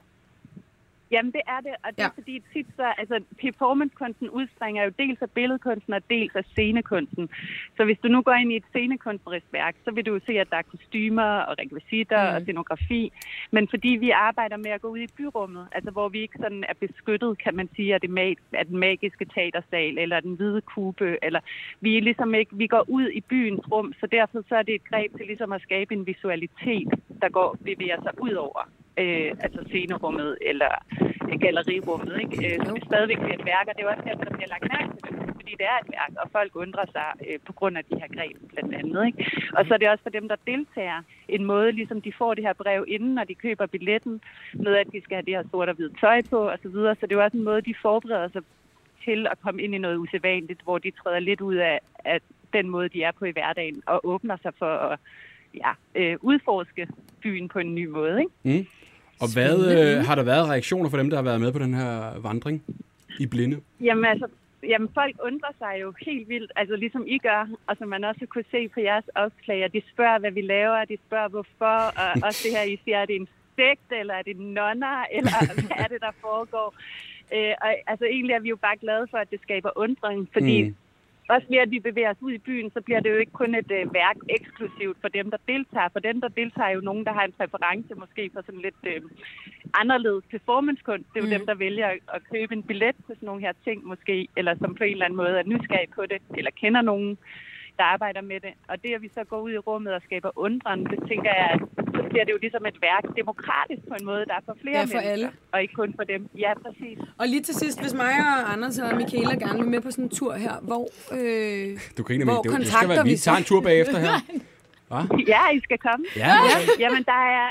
Jamen, det er det, og det er Ja. fordi tit så, altså performancekunsten udspringer jo dels af billedkunsten og dels af scenekunsten. Så hvis du nu går ind i et scenekunstnerisk værk, så vil du jo se, at der er kostymer og rekvisitter mm. og scenografi. Men fordi vi arbejder med at gå ud i byrummet, altså hvor vi ikke sådan er beskyttet, kan man sige, af, det mag- af den magiske teatersal eller den hvide kube, eller vi er ligesom ikke, vi går ud i byens rum, så derfor så er det et greb til ligesom at skabe en visualitet, der går bevæger sig ud over øh, altså scenerummet eller øh, gallerirummet, ikke? Øh, så det stadigvæk bliver et værk, og det er også derfor, der bliver lagt mærke til det, fordi det er et værk, og folk undrer sig øh, på grund af de her greb blandt andet, ikke? Og så er det også for dem, der deltager, en måde, ligesom de får det her brev inden, når de køber billetten, med at de skal have det her sort og hvidt tøj på, og så videre, så det er også en måde, de forbereder sig til at komme ind i noget usædvanligt, hvor de træder lidt ud af, af den måde, de er på i hverdagen, og åbner sig for at ja, øh, udforske byen på en ny måde, ikke? Mm. Og hvad øh, har der været reaktioner for dem, der har været med på den her vandring i blinde? Jamen altså, jamen, folk undrer sig jo helt vildt, altså ligesom I gør, og som man også kunne se på jeres opslag, og de spørger, hvad vi laver, de spørger, hvorfor, og også det her, I siger, er det en sekt, eller er det nonner, eller hvad er det, der foregår? Øh, og altså egentlig er vi jo bare glade for, at det skaber undring, fordi Mm. Også ved at vi bevæger os ud i byen, så bliver det jo ikke kun et øh, værk eksklusivt for dem, der deltager. For dem, der deltager, er jo nogen, der har en præference måske for sådan lidt øh, anderledes performancekunst. Det er jo Mm. dem, der vælger at, at købe en billet til sådan nogle her ting måske, eller som på en eller anden måde er nysgerrig på det, eller kender nogen, der arbejder med det. Og det, at vi så går ud i rummet og skaber undren, det tænker jeg, at så bliver det jo ligesom et værk demokratisk på en måde, der er for flere Ja, for mennesker, alle. og ikke kun for dem. Ja, præcis. Og lige til sidst, hvis mig og Anders og Michaela gerne vil med på sådan en tur her, hvor... Øh, Du kan ikke Hvor det, det skal kontakter være, vi vi tager en tur bagefter her. Hva? Ja, I skal komme. Ja, Jamen, der er,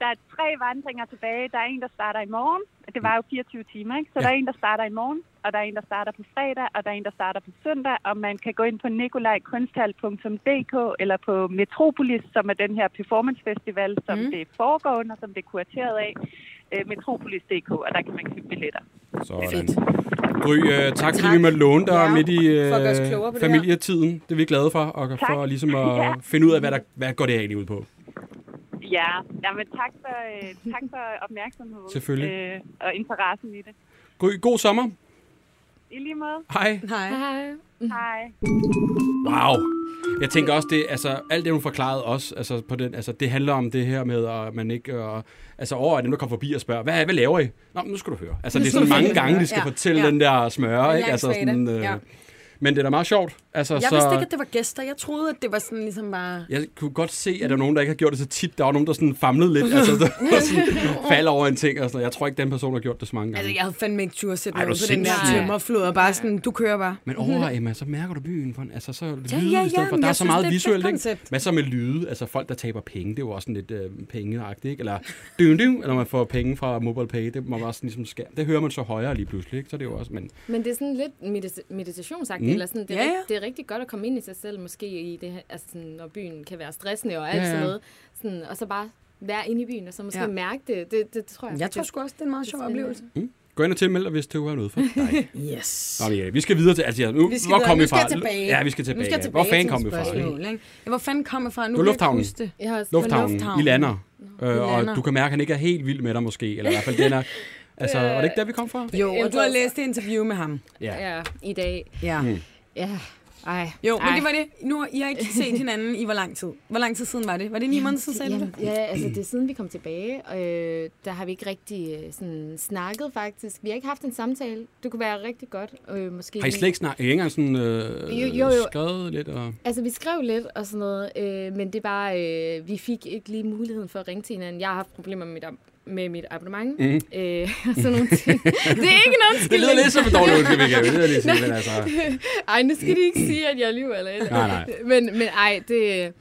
der er tre vandringer tilbage. Der er en, der starter i morgen. Det var jo 24 timer, ikke? Så Ja. ja. der er en, der starter i morgen, og der er en, der starter på fredag, og der er en, der starter på søndag. Og man kan gå ind på nikolajkunsthal.dk eller på Metropolis, som er den her performance festival, som Mm. det foregår under, som det er kurateret af. Øh, Metropolis.dk, og der kan man købe billetter. sådan. Gry, øh, tak fordi vi måtte låne dig Ja, midt i for klogere på det familietiden. Det er vi glade for, og for Tak. ligesom at Ja. finde ud af, hvad, der, hvad går det egentlig ud på. Ja, jamen, tak for, øh, tak for opmærksomheden. Selvfølgelig. Øh, og interessen i det. Gry, god sommer. I lige måde. Hej. hej. Hej. Hej. Wow. Jeg tænker også, det, altså, alt det, hun forklarede os, altså, på den, altså, det handler om det her med, at man ikke, og, altså over, at dem, der kommer forbi og spørger, hvad, hvad laver I? Nå, men nu skal du høre. Altså, det er sådan mange gange, de skal Ja, fortælle ja. den der smøre, ikke? Altså, sådan, øh, Ja. Men det er da meget sjovt. Altså, Jeg så, vidste ikke, at det var gæster. Jeg troede, at det var sådan ligesom bare... Jeg kunne godt se, at der er nogen, der ikke har gjort det så tit. Der var nogen, der sådan famlede lidt, altså der var sådan, faldt over en ting. Og sådan. Jeg tror ikke, den person har gjort det så mange gange. Altså, jeg havde fandme ikke tur at sætte mig på den der tømmerflod, og bare sådan, du kører bare. Men over, Emma, så mærker du byen. For, altså, så lyde ja, i ja, stedet for. Der er så meget visuelt, ikke? Hvad så med lyde? Altså, folk, der taber penge, det er jo også sådan lidt øh, pengeagtigt, ikke? Eller dyn, dyn, når man får penge fra MobilePay, det må også ligesom skær. Det hører man så højere lige pludselig, ikke? Så det er jo også, men Men det er sådan lidt medita- meditationsagtigt, Mm. mm. eller sådan, det, er Ja, ja, det er rigtig godt at komme ind i sig selv, måske i det her, altså sådan, når byen kan være stressende og alt Ja, ja, sådan noget. Sådan, og så bare være inde i byen, og så måske Ja. mærke det. Det, det tror jeg Jeg tror sgu også, det er en meget sjov oplevelse. gå ind og tilmeld dig, hvis det var noget for dig. Yes. Nå, ja, vi skal videre til, altså, ja, nu, Vi skal hvor kom Nu vi skal fra? tilbage. Ja, vi skal Nu tilbage. skal jeg ja. tilbage Hvor fanden kom vi fra? ikke? Ja, hvor fanden kom jeg fra? Nu Du er ikke lufthavnen. Jeg har Lufthavnen, lufthavnen. I lander. Øh, og lander. du kan mærke, at han ikke er helt vild med dig måske. Eller i hvert fald, den er... Altså, var det ikke der, vi kom fra? Jo, og du har læst et interview med ham. Ja. Ja, i dag. Ja. Mm. Ja, ej. Jo, men ej. det var det. Nu har I har ikke set hinanden i hvor lang tid? Hvor lang tid siden var det? Var det ni måneder siden, sagde du det? Ja, ja, altså det er siden vi kom tilbage, og øh, der har vi ikke rigtig øh, sådan, snakket faktisk. Vi har ikke haft en samtale. Det kunne være rigtig godt. Øh, måske Har I slet ikke snakket? Ikke engang sådan, øh, Jo, jo, jo. skrevet lidt? Og... Altså, vi skrev lidt og sådan noget, øh, men det er bare, øh, vi fik ikke lige muligheden for at ringe til hinanden. Jeg har haft problemer med mit, med mit abonnement. Mm. Øh, og sådan nogle ting. det er ikke en Det lyder lidt som en dårlig undskyldning, jeg jeg lige sige, men altså... Ej, nu skal de ikke sige, at jeg lyver eller eller Nej, andet. Men, men ej, det,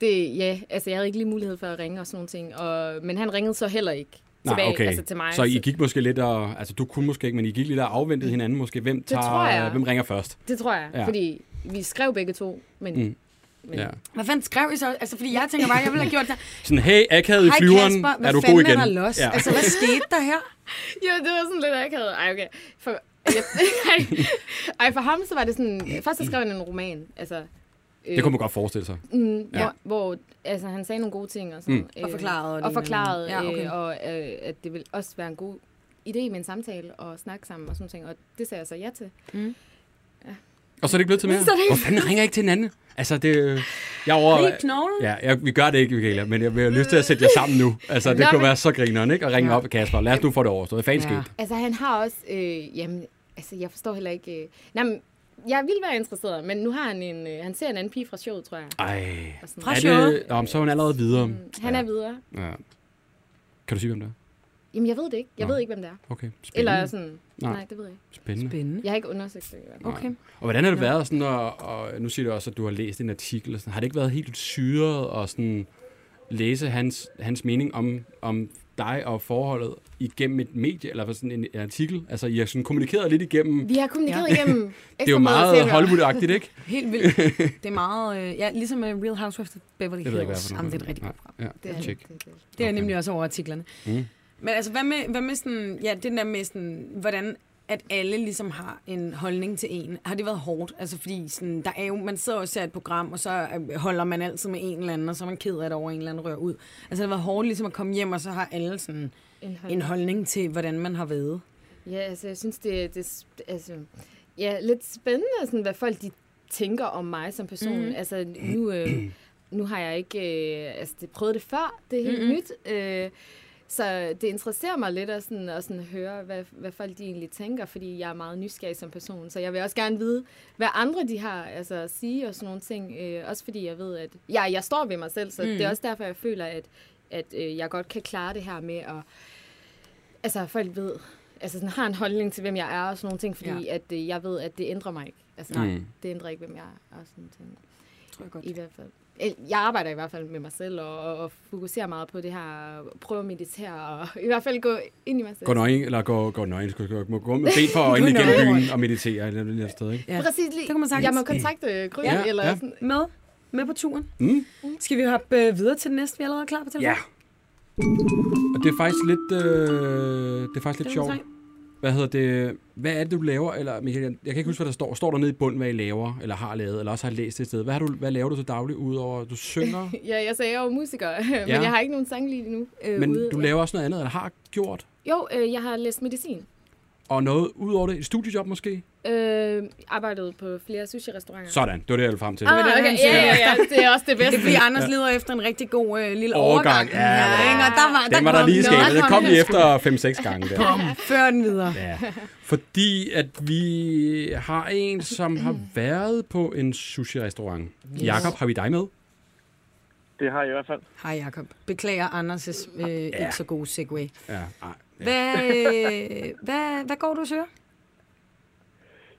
det, ja, altså jeg havde ikke lige mulighed for at ringe og sådan nogle ting. Og, men han ringede så heller ikke tilbage Nej, okay. altså til mig. Så I gik måske lidt og... Altså, du kunne måske ikke, men I gik lidt og afventede hinanden måske. Hvem, tager, hvem ringer først? Det tror jeg, ja. fordi vi skrev begge to, men... Mm. Mm. men Ja. Hvad fanden skrev I så? Altså, fordi jeg tænker bare, jeg ville have gjort det. Sådan, hey, akavet i flyveren, Kasper, hvad er du god igen? er der los? Ja. Altså, hvad skete der her? Ja, det var sådan lidt akavet. Ej, okay. For, jeg, ej, for ham så var det sådan... Først så skrev han en roman, altså... Øh, Det kunne man godt forestille sig. Mm, Ja. ja. hvor, hvor altså, han sagde nogle gode ting og sådan. Mm. Og forklarede Og forklarede. Ja, ja, okay. øh, og øh, at det ville også være en god idé med en samtale og snakke sammen og sådan ting. Og det sagde jeg så ja til. Og så er det ikke blevet til mere? Så er det ikke- Hvor fanden ringer jeg ikke til hinanden? Altså, det... Jeg er over... Knoglen. Ja, jeg, vi gør det ikke, Michaela, men jeg vil have lyst til at sætte jer sammen nu. Altså, det Nå, kunne men- være så grineren, ikke? Og ringe Ja. op, Kasper. Lad os nu få det overstået. Hvad fanden Ja. skete? Altså, han har også... Øh, jamen, altså, jeg forstår heller ikke... Øh, nej, men, jeg vil være interesseret, men nu har han en... Øh, han ser en anden pige fra showet, tror jeg. Ej. Fra showet? det... Nå, så er hun allerede videre. Mm, han er videre. Ja. Kan du sige, hvem det er? Jamen, jeg ved det ikke. Jeg Nå. ved ikke, hvem det er. Okay, spændende. Eller sådan... Nej. Nej. det ved jeg ikke. Spændende. Spændende. Jeg har ikke undersøgt det. i hvert fald. Okay. Og hvordan har det været sådan, og, og nu siger du også, at du har læst en artikel, og sådan, har det ikke været helt syret og sådan læse hans, hans mening om, om dig og forholdet igennem et medie, eller sådan en, en artikel? Altså, I har sådan kommunikeret lidt igennem, Vi har kommunikeret ja. igennem det er jo meget. Hollywood-agtigt, ikke? Helt vildt. Det er meget... Øh, ja, ligesom med Real Housewives of Beverly Det ved jeg ikke, Hills. Jamen, det er et rigtig Nej. godt. Ja, Det er, check. det, det. Det er Okay. nemlig også over artiklerne. Mm. Men altså, hvad med, hvad med sådan... Ja, det der med sådan... Hvordan at alle ligesom har en holdning til en. Har det været hårdt? Altså, fordi sådan, der er jo, man sidder og ser et program, og så øh, holder man altid med en eller anden, og så er man ked af det over en eller anden rør ud. Altså, det har været hårdt ligesom at komme hjem, og så har alle sådan En hold. en holdning til, hvordan man har været. Ja, altså, jeg synes, det, det er altså, ja, lidt spændende, sådan, hvad folk de tænker om mig som person. Mm. Altså, nu, øh, nu har jeg ikke øh, altså, det, prøvet det før. Det er helt mm-hmm. nyt. Øh, så det interesserer mig lidt at, sådan, at sådan høre, hvad, hvad folk de egentlig tænker, fordi jeg er meget nysgerrig som person. Så jeg vil også gerne vide, hvad andre de har altså, at sige og sådan nogle ting. Øh, også fordi jeg ved, at ja, jeg står ved mig selv, så mm. det er også derfor, jeg føler, at, at øh, jeg godt kan klare det her med at... Altså, folk ved, altså sådan, har en holdning til, hvem jeg er og sådan nogle ting, fordi Ja. at, øh, jeg ved, at det ændrer mig ikke. Altså, Mm. mm. det ændrer ikke, hvem jeg er og sådan nogle ting. Tror jeg godt. I hvert fald. Jeg arbejder i hvert fald med mig selv og, og, og fokuserer meget på det her, prøve at meditere og i hvert fald gå ind i mig selv. Gå nøgen, eller gå, gå nøgen, skal gå, må gå med ben for øjnene Gå igennem nøgen. byen og meditere et eller sted, ikke? Ja. Præcis lige. Det kan man sagtens. Jeg må kontakte Gry Ja, eller ja. sådan. Med? Med på turen. Mm. Skal vi hoppe øh, videre til den næste? Vi er allerede klar på telefonen. Ja. Og det er faktisk lidt, øh, det er faktisk lidt sjovt. Hvad hedder det? Hvad er det, du laver? Eller, Michael, jeg kan ikke huske, hvad der står. Står der nede i bunden, hvad I laver, eller har lavet, eller også har læst det et sted? Hvad, har du, hvad laver du så dagligt, udover du synger? Ja, jeg sagde, jeg er jo musiker, men Ja. jeg har ikke nogen sang lige nu. Øh, Men ude. du laver også noget andet, eller har gjort? Jo, øh, jeg har læst medicin. Og noget udover det? Et studiejob måske? Øh, arbejdet på flere sushi-restauranter. Sådan, det var det, jeg frem til. Ah, det, okay. ja, ja, ja, det er også det Det bedste. er fordi, Anders leder efter en rigtig god øh, lille Overgang. overgang. Ja, ja, ja. Og der var, Den var der kom lige skabet. Den kom lige efter 5-6 gange der. Før den videre. Ja. Fordi at vi har en, som har været på en sushi-restaurant. Yes. Jakob, har vi dig med? Det har jeg i hvert fald. Hej Jakob. Beklager Anders' øh, ja. ikke så gode segway. Ja. Ej, ja. Hvad, øh, hvad, hvad går du og søger?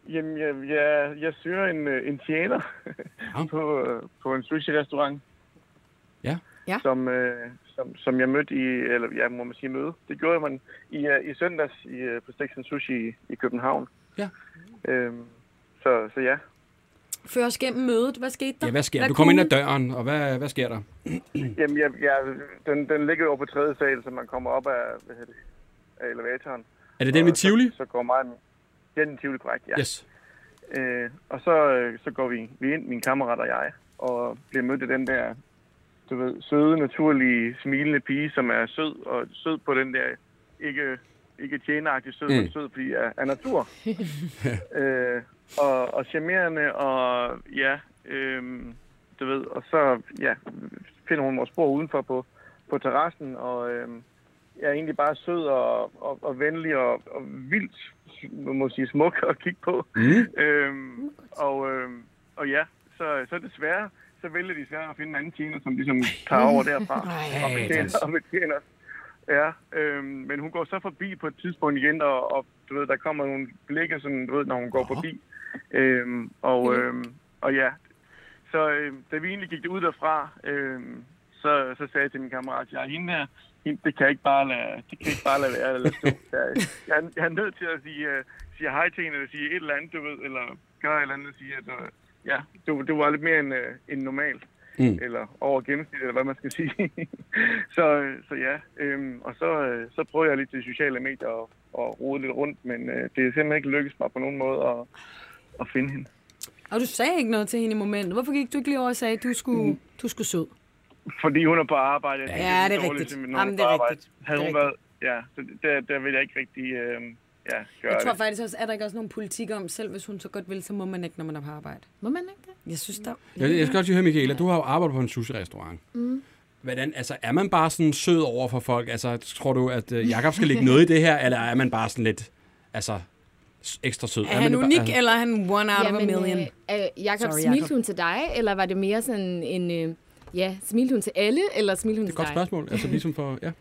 Jamen, jeg, jeg, jeg søger en, øh, en tjener Ja. på, øh, på en sushi-restaurant. Ja. Ja. Som, øh, som, som jeg mødte i, eller ja, må man sige møde. Det gjorde man i, øh, i søndags i, på Stiksen Sushi i, i København. Ja. Øhm, så, så ja. Før os gennem mødet. Hvad skete der? ja, hvad sker der? Hvad Du kommer ind ad døren, og hvad, hvad sker der? Jamen, jeg, jeg, den, den ligger jo på tredje sal, så man kommer op af, hvad hedder det, af elevatoren. Er det den med Og Tivoli? Så, så går mig... Ja, den Tivoli, korrekt, ja. Yes. Øh, og så, øh, så går vi, vi ind, min kammerat og jeg, og bliver mødt af den der, du ved, søde, naturlige, smilende pige, som er sød, og sød på den der, ikke, ikke tjeneragtig sød, mm. men sød, fordi er, er natur. øh, og, og charmerende, og ja, øh, du ved, og så, ja, finder hun vores spor udenfor på, på terrassen, og øh, jeg er egentlig bare sød og, og, og venlig og, og vildt, man må sige, smuk at kigge på. Mm. Øhm, og, øhm, og ja, så, så desværre, så vælger de svært at finde en anden tjener, som ligesom tager over derfra Ej, og betjener, og betjener. Ja, øhm, men hun går så forbi på et tidspunkt igen, og, og du ved, der kommer nogle blikke, sådan, du ved, når hun går Nå. forbi. Øhm, og, øhm, og ja, så øhm, da vi egentlig gik ud derfra, øhm, så, så sagde jeg til min kammerat, jeg er hende her, hende, det kan jeg ikke bare lade, det kan jeg ikke bare lade være eller stå. Jeg, jeg, er- jeg er nødt til at sige, uh, sige hej til hende, eller sige et eller andet, du ved, eller gøre et eller andet, og sige, at uh, ja, du, du var lidt mere end, uh, end normalt Mm. eller over gennemsnit, eller hvad man skal sige. så, så ja, øhm, og så, så prøver jeg lidt til sociale medier og, og rode lidt rundt, men øh, det er simpelthen ikke lykkedes mig på nogen måde at, at finde hende. Og du sagde ikke noget til hende i momentet. Hvorfor gik du ikke lige over og sagde, at du skulle, du skulle sød? Fordi hun er på arbejde. Ja, det er dårligt, rigtigt. simpelthen, når Jamen, det er arbejde. rigtigt. Havde Det er hun været... Ja, så der, der vil jeg ikke rigtig øh, ja, gøre Jeg tror det. faktisk også, er der ikke også nogle politik om, selv hvis hun så godt vil, så må man ikke, når man er på arbejde. Må man ikke det? Jeg synes, der... Jeg, jeg skal også lige høre, Michaela, du har jo arbejdet på en sushi-restaurant. Mm. Hvordan, altså, er man bare sådan sød over for folk? Altså, tror du, at uh, Jakob skal lægge noget i det her, eller er man bare sådan lidt, altså, ekstra sød? Er han man det unik, bare, altså, eller er han one out of a million? øh, øh, Jakob, smilte hun til dig, eller var det mere sådan en... Øh, ja, smilte hun til alle, eller smilte hun Det er et til godt dig? spørgsmål. Altså, ligesom for, ja.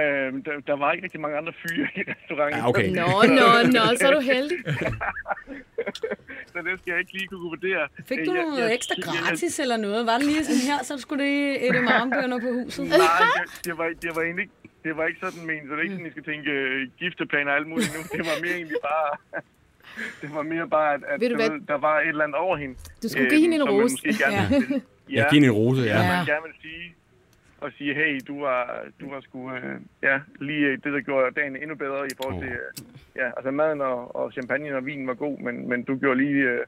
Øh, der, der var ikke rigtig mange andre fyre i restauranten. Ja, okay. Nå, nå, nå, så er du heldig. så det skal jeg ikke lige kunne vurdere. Fik Øh, du jeg- noget jeg- ekstra jeg- gratis eller noget? Var det lige sådan her, så skulle det et armbønder på huset? Nej, det, det, var, det var egentlig ikke, det var ikke sådan ment, så det er ikke sådan, I skal tænke øh, gifteplaner og alt muligt nu. Det var mere egentlig bare... Det var mere bare, at, at du ved, der var et eller andet over hende. Du skulle give hende en rose. måske gerne Ja. Ja, giv hende en rose, ja. ja. Man gerne vil sige. Og sige, hey, du var, du var sgu, øh, ja, lige øh, det, der gjorde dagen endnu bedre i forhold til, øh, ja, altså maden og, og champagne og vinen var god, men, men du gjorde lige øh,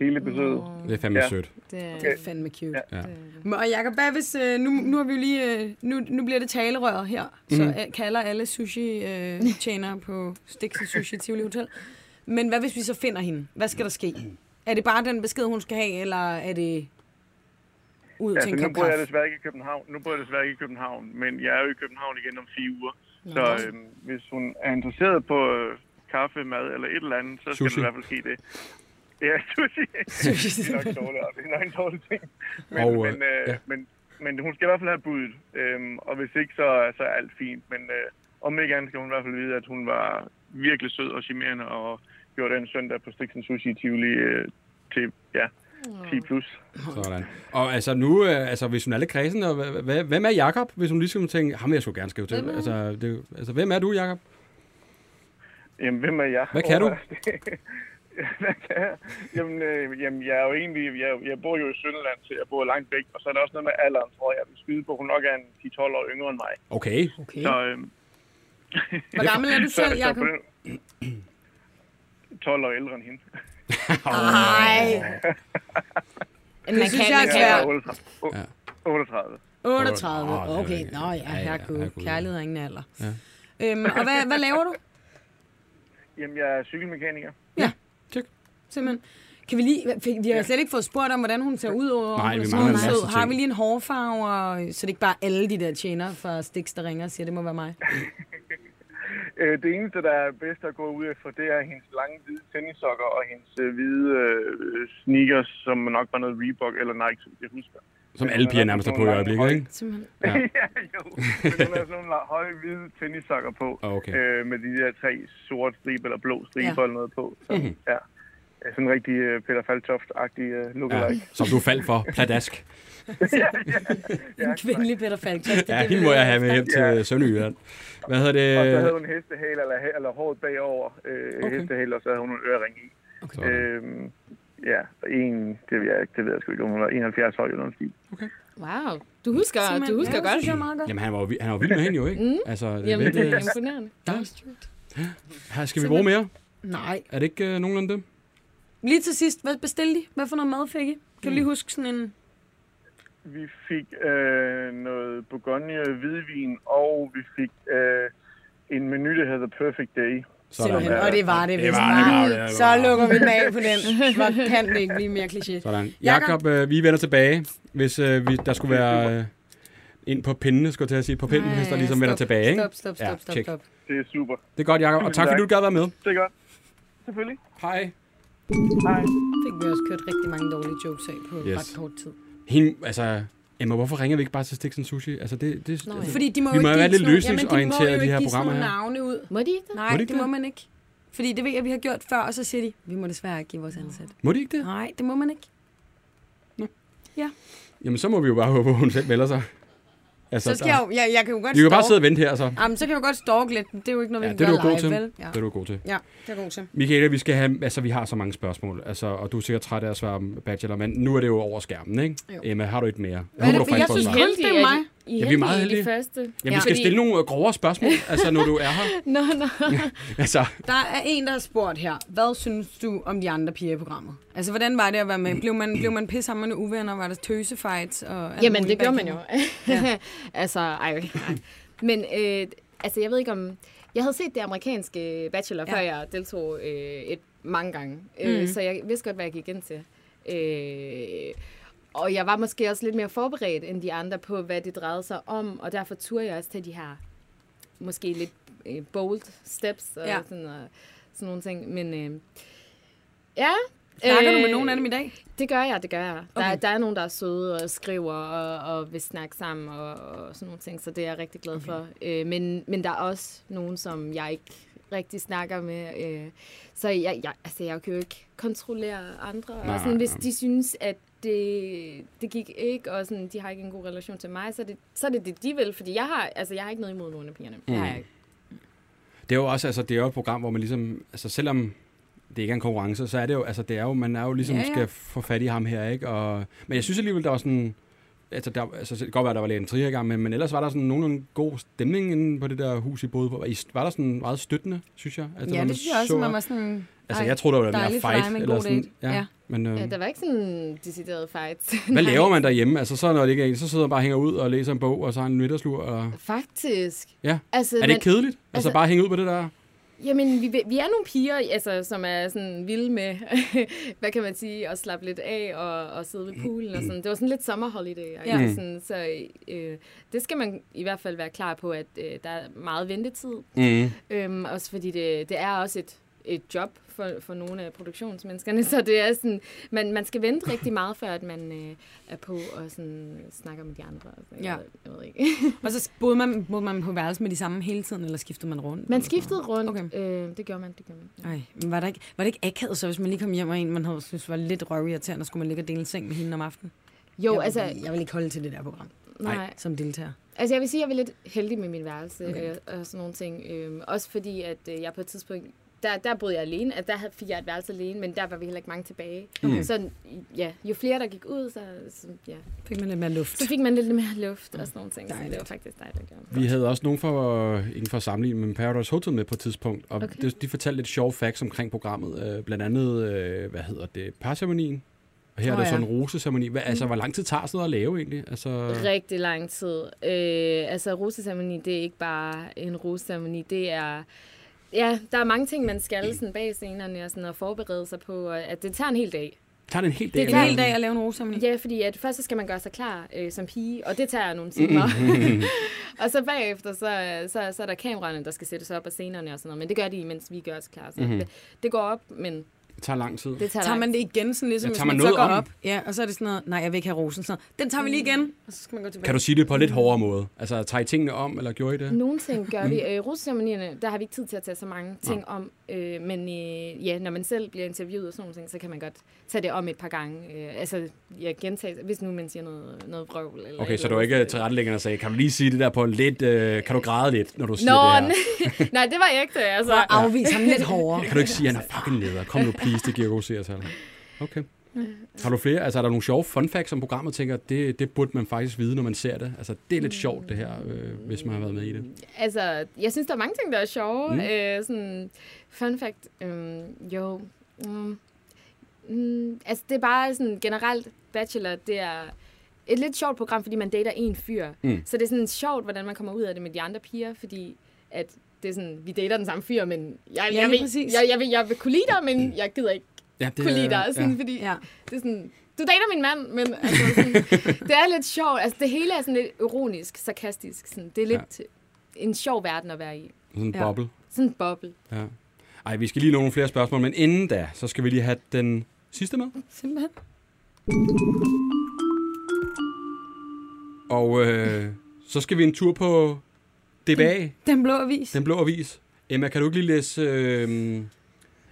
hele besøget. Det er fandme Ja. sødt. Det, Det er fandme cute. Ja. Ja. Men- Og Jacob, hvad hvis, øh, nu, nu har vi jo lige, øh, nu, nu bliver det talerør her, så Mhm. kalder alle sushi-tjenere på Stix Sushi Tivoli Hotel. Men hvad hvis vi så finder hende? Hvad skal der ske? Er det bare den besked, hun skal have, eller er det ud Ja, til en nu bor jeg desværre ikke i København. Nu bor jeg desværre ikke i København, men jeg er jo i København igen om fire uger. Så øhm, hvis hun er interesseret på øh, kaffe, mad eller et eller andet, så skal Sushi. der i hvert fald ske det. Ja, sushi. det er nok dårligt, det er nok en dårlig ting. Men, Og, øh, men, øh, ja. men, men hun skal i hvert fald have budet, øhm, og hvis ikke, så, er- så er alt fint. Men øh, om ikke andet skal hun i hvert fald vide, at hun var virkelig sød og charmerende, og gjorde den søndag på Stiksen Sushi i Tivoli øh, til ja, 10 plus. Sådan. Og altså nu, øh, altså hvis hun er lidt kredsen, og hvem er Jakob, hvis hun ligesom tænker, ham vil jeg sgu gerne skrive til. Altså, det, altså, hvem er du, Jakob? Jamen, hvem er jeg? Hvad kan du? Hvad kan jeg? Jamen, øh, jamen, jeg er jo egentlig... Jeg, jeg bor jo i Sønderland, så jeg bor langt væk. Og så er der også noget med alderen, tror jeg. Jeg vil skyde på, hun nok er en 10-12 år yngre end mig. Okay. Okay. Så, øh, Hvor gammel er du så, selv, Jacob? på den- 12 år ældre end hende. Nej. man kan, synes jeg man er kan svært. godt. 38. Ja. 38. 38. Åh, det er Okay, nå ja, Ja, ja, herregud. Kærlighed har ingen alder. Ja. Øhm, og hvad, hvad laver du? Jamen, jeg er cykelmekaniker. Simpelthen. Kan vi lige, vi har slet ikke fået spurgt om, hvordan hun ser ud over. Nej, vi er mangler sød. en Har vi lige en hårfarve, og, så det er ikke bare alle de der tjener fra Stix, der ringer og siger, det må være mig. Øh, det eneste, der er bedst at gå ud efter, det er hendes lange hvide tennissokker og hendes øh, hvide øh, sneakers, som nok var noget Reebok eller Nike, som jeg husker. Som alle piger nærmest er på i øjeblikket, ikke? Simpelthen. Ja. Ja, ja jo. Men hun har sådan nogle høje hvide tennissokker på. Okay. Øh, med de der tre sorte striber eller blå striber Ja. ja. eller noget på. Så, Mhm. ja. Ja, Sådan en rigtig uh, Peter Faltoft-agtig uh, Ja, lookalike. som du faldt for. Pladask. En kvindelig Peter Falktoft. Ja, hende må jeg have med hjem til Sønderjylland. Hvad hedder Og så havde det? hun hestehale eller, eller håret bagover. Øh, Okay. okay. Hestehale, og så havde hun en ørering i. Sådan. Øhm, ja, og en, det ved jeg ikke, det ved jeg sgu ikke, om hun var 71 høj eller noget stil. Wow, du husker, Simpelthen. du husker ja, godt. synes jeg er meget godt. Jamen, han var, han var vild med hende jo, ikke? Mm. Altså, det, Jamen, det, det er det, imponerende. her skal vi bruge mere? Nej. Er det ikke uh, nogenlunde det? Lige til sidst, hvad bestilte I? Hvad for noget mad fik I? Kan du lige huske sådan en... Vi fik øh, noget Bourgogne hvidvin, og vi fik øh, en menu, der hedder Perfect Day. Simpelthen. Ja. Og det var det, Det hvis var det det, var. det, det Så det. lukker vi den af på den. Hvor kan det ikke blive mere kliché? Sådan. Jakob. Øh, vi vender tilbage, hvis øh, vi, der skulle være øh, ind på pindene, skulle jeg til at sige, på pinden, hvis der ligesom vender tilbage, ikke? Stop, stop, Ja, stop, stop, stop. Det er super. Det er godt, Jakob, og tak fordi du gad være med. Det er godt. Selvfølgelig. Hej. Hej. Fik vi også kørt rigtig mange dårlige jokes af på Yes. ret kort tid. Hende, altså, Emma, hvorfor ringer vi ikke bare til Sticks and Sushi? Altså, det, det, Nå, ja. altså, Fordi de må Vi jo må ikke være lidt sådan nogle- jamen, løsningsorienterede, de her De programmer må jo her. navne ud. Må de ikke det? Nej, Må de det, ikke det må det? man ikke. Fordi det ved jeg, vi har gjort før, og så siger de, vi må desværre ikke give vores ansat. må de ikke det? Nej, det må man ikke. Jamen, så må vi jo bare håbe, at hun selv melder sig. Altså, Så skal jeg jo, jeg, jeg kan jo godt vi kan bare sidde og vente her, så. Jamen, så kan jeg jo godt stalke lidt. Det er jo ikke noget, Ja, vi det er kan du gøre god live, til. vel? Ja. Det er du god til. ja, det er jeg god til. Michaela, vi skal have, altså vi har så mange spørgsmål, altså, og du er sikkert træt af at svare om Bachelor, men nu er det jo over skærmen, ikke? Jo. Emma, har du et mere? Hvad er det håber, du jeg faktisk synes kun, det er mig. I Ja, vi er meget heldige. det første. Jamen, Ja, vi skal fordi- stille nogle øh, grovere spørgsmål, altså, når du er her. Nå, nå. Altså, Der er en, der har spurgt her, hvad synes du om de andre piger i programmet? Altså, hvordan var det at være med? Blev man, blev man pissehammerende uvenner? Var der tøsefights? Og Jamen, det gør bag man jo. altså, ej, ej. Men øh, altså, jeg ved ikke om... Jeg havde set det amerikanske Bachelor, Ja. før jeg deltog øh, et mange gange. Mm. Øh, så jeg vidste godt, hvad jeg gik ind til. Øh, og jeg var måske også lidt mere forberedt end de andre på, hvad det drejede sig om. Og derfor turde jeg også til de her måske lidt øh, bold steps og Ja. sådan, og, sådan nogle ting. Men øh, ja... Snakker du med øh, nogen af dem i dag? det gør jeg, det gør jeg. Der, Okay. okay. der er nogen, der er søde og skriver og, og vil snakke sammen og, og sådan nogle ting, så det er jeg rigtig glad for. Øh, men, men der er også nogen, som jeg ikke rigtig snakker med. Øh, så jeg, jeg, altså, jeg kan jo ikke kontrollere andre. Nej, og sådan, hvis de synes, at det, det gik ikke, og sådan, de har ikke en god relation til mig, så er det så er det, det, de vil. Fordi jeg har, altså, jeg har ikke noget imod nogen af pigerne. Mm. jeg ikke. det er jo også, altså, det er jo et program, hvor man ligesom, altså, selvom det ikke er en konkurrence, så er det jo, altså, det er jo, man er jo ligesom Ja, ja. skal få fat i ham her, ikke? Og, men jeg synes alligevel, der var sådan, altså, der, altså, det kan godt være, der var lidt en trier i gang, men, men ellers var der sådan nogenlunde god stemning inde på det der hus, I boede på. Var I- Var der sådan meget støttende, synes jeg? Altså, Ja, det synes jeg også, så- man var sådan... Altså, jeg troede, der var mere dig fight. en eller sådan, date. ja. Ja. Men, øh, Ja, der var ikke sådan en decideret fight. hvad laver man derhjemme? Altså, så når det ikke er en, så sidder man bare og hænger ud og læser en bog, og så har en middagslur. Og... Faktisk. Ja. Altså, Er det ikke kedeligt? Altså, altså- bare hænge ud på det der? Jamen, vi, vi er nogle piger, altså, som er sådan vilde med, hvad kan man sige, at slappe lidt af og, og sidde ved poolen og sådan. Det var sådan lidt sommerholiday. Ja. Ja. Sådan, så øh, det skal man i hvert fald være klar på, at øh, der er meget ventetid. Mm. Øhm, også fordi det, det er også et, et job for, for nogle af produktionsmenneskerne, så det er sådan, man, man skal vente rigtig meget, før at man øh, er på og sådan, snakker med de andre. Altså, Ja. jeg, jeg ved ikke. Og så boede man, boede man på værelse med de samme hele tiden, eller skiftede man rundt? Man skiftede rundt. Okay. Øh, det gjorde man, det gjorde man. noget? Ej, men var, der ikke, var det ikke akavet så, hvis man lige kom hjem og en, man havde synes var lidt røvirriterende, skulle man ligge og dele en seng med hende om aftenen? Jo, jeg, altså, vil, jeg vil ikke holde til det der program nej. som deltager. Altså jeg vil sige, at jeg var lidt heldig med min værelse Okay. okay. øh, og sådan nogle ting. Øhm, også fordi, at øh, jeg på et tidspunkt, der, der boede jeg alene. At der havde- fik jeg et værelse alene, men der var vi heller ikke mange tilbage. Okay. Så ja, jo flere der gik ud, så, så, ja, Fik man lidt mere luft. så fik man lidt mere luft og sådan nogle ting. Så Dejligt. det var faktisk dejligt. Ja. Vi havde også nogen for, ikke for at sammenligne, men Paradise Hotel med på et tidspunkt, og Okay. de, de fortalte lidt sjove facts omkring programmet. Øh, blandt andet, øh, hvad hedder det, parceremonien. Og her Åh, er ja. sådan en roseceremoni. Hvad, altså, hvor lang tid tager sådan noget at lave egentlig? Altså, Rigtig lang tid. Øh, altså roseceremoni, det er ikke bare en roseceremoni, det er... Ja, der er mange ting, man skal sådan bag scenerne og, sådan, og forberede sig på, og at det tager en hel dag. tager det en hel dag? Det at er en lave hel dag at lave en rosemani. Ja, fordi at først så skal man gøre sig klar øh, som pige, og det tager nogle timer. og så bagefter, så, så, så er der kameraerne, der skal sættes op af scenerne og sådan noget. Men det gør de, mens vi gør os klar. Så Mhm. mm-hmm. det, det går op, men tager lang tid. det tager, Tager man det igen, sådan ligesom, Ja, hvis tager man, man så går om? op? Ja, og så er det sådan noget, nej, jeg vil ikke have rosen. Sådan, noget. den tager vi lige igen, og så skal man gå tilbage. Kan du sige det på en lidt hårdere måde? Altså, tager I tingene om, eller gjorde I det? Nogle ting gør vi. Øh, Russeremonierne, der har vi ikke tid til at tage så mange ting om. Øh, men øh, ja, når man selv bliver interviewet og sådan nogle ting, så kan man godt tage det om et par gange. Øh, altså, ja, gentage, hvis nu man siger noget, noget vrøvl. Eller Okay, så du er ikke tilrettelæggende og sagde, kan du lige sige det der på lidt, øh, kan du græde lidt, når du siger Nå, det her? nej, det var ægte. Altså. Og afvise ham lidt hårdere. Kan du ikke sige, at han er fucking leder? Kom nu, please, det giver god seertal. Okay. Har du flere? Altså, er der nogle sjove fun facts om programmet, tænker, det, det burde man faktisk vide, når man ser det? Altså, det er lidt sjovt, det her, øh, hvis man har været med i det. Altså, jeg synes, der er mange ting, der er sjove. Mm. Øh, sådan, fun fact, øhm, jo. Mm, mm, altså, det er bare sådan generelt, Bachelor, det er et lidt sjovt program, fordi man dater en fyr. Mm. Så det er sådan sjovt, hvordan man kommer ud af det med de andre piger, fordi at det er sådan, vi dater den samme fyr, men jeg, Ja, jeg, vil, præcis. jeg, jeg, vil, jeg vil kunne lide dig, men jeg gider ikke Ja, det kunne lide dig. Sådan, ja. Fordi Ja. det er sådan, du dater min mand, men altså, sådan, det er lidt sjovt. Altså, det hele er sådan lidt ironisk, sarkastisk. Sådan. Det er lidt ja. en sjov verden at være i. Sådan en Ja. boble. Sådan en boble. Ja. Ej, vi skal lige nå nogle flere spørgsmål, men inden da, så skal vi lige have den sidste med. Simpelthen. Og øh, så skal vi en tur på DBA, Den blå avis. den blå avis. Emma, kan du ikke lige læse... Øh,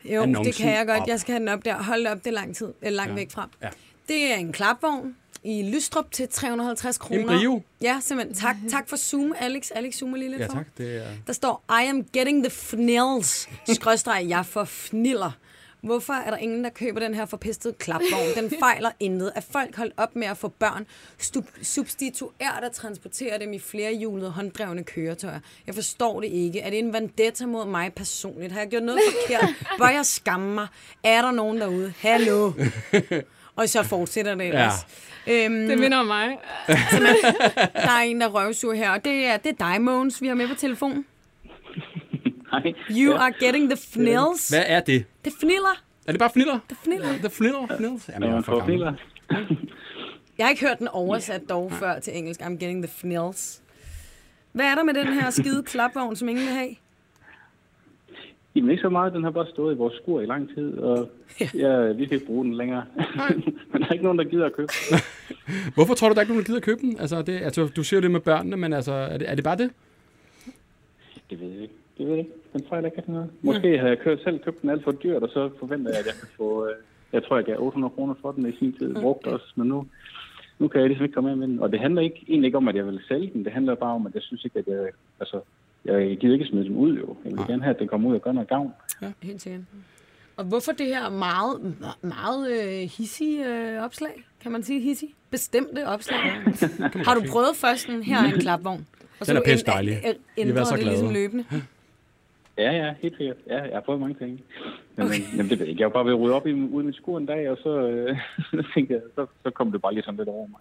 Jo, det kan jeg godt. op. Jeg skal have den op der. Hold op, det er lang tid. Eller langt Ja. væk frem. Ja. Det er en klapvogn i Lystrup til 350 kroner. en brio? Ja, simpelthen. Tak, tak for Zoom, Alex. Alex zoomer lige lidt Ja, for. tak. Det er... Der står, I am getting the fnills. Skrådstreg, jeg får fniller. Hvorfor er der ingen, der køber den her forpestede klapvogn? Den fejler intet. At folk holdt op med at få børn, stup- substitueret og transportere dem i flerhjulede, hånddrevne køretøjer. Jeg forstår det ikke. Er det en vendetta mod mig personligt? Har jeg gjort noget forkert? Bør jeg skamme mig? Er der nogen derude? Hallo? Og så fortsætter det ellers. Ja. Øhm, Det minder om mig. der er en, der er røvsur her, og det er, det er dig, Måns, vi har med på telefon. Hej. You are getting the fnills. Hvad er det? Det fniller. Er det bare fniller? Det fniller. Det er fniller? Fniller? Jamen, jeg er for gammel. Jeg har ikke hørt den oversat dog før til engelsk. I'm getting the fnills. Hvad er der med den her skide klapvogn, som ingen vil have? Jamen ikke så meget, den har bare stået i vores skur i lang tid, og ja, vi kan ikke bruge den længere. Men der er ikke nogen, der gider at købe den. Hvorfor tror du, der er ikke nogen, der gider at købe den? Altså, det, altså, du siger jo det med børnene, men altså, er det, er det bare det? Det ved jeg ikke. Det ved jeg ikke. Den fejler ikke rigtig noget. Måske har jeg kørt, selv købt den alt for dyrt, og så forventer jeg, at jeg kan få... Øh, jeg tror, jeg gav 800 kroner for den i sin tid. Brugt også, men nu, nu kan jeg ligesom ikke komme af med den. Og det handler ikke, egentlig ikke om, at jeg vil sælge den. Det handler bare om, at jeg synes ikke, at jeg... Altså, jeg gider ikke smide den ud, jo. Jeg vil Nej. gerne have, at den kommer ud og gør noget gavn. Helt sikkert. Og hvorfor det her meget, meget øh, hissige øh, opslag? Kan man sige hissig? Bestemte opslag. Har du prøvet først den her er en klapvogn? Og Den er pisse dejlig. æ- I har ændrer så det ligesom løbende. Ja, ja, helt sikkert. Ja, jeg har prøvet mange ting. Men, okay. jamen, det ved jeg ikke. Jeg var bare ved at rydde op i, ude i mit skur en dag, og så, øh, så tænkte jeg, så, så kom det bare lige sådan lidt over mig.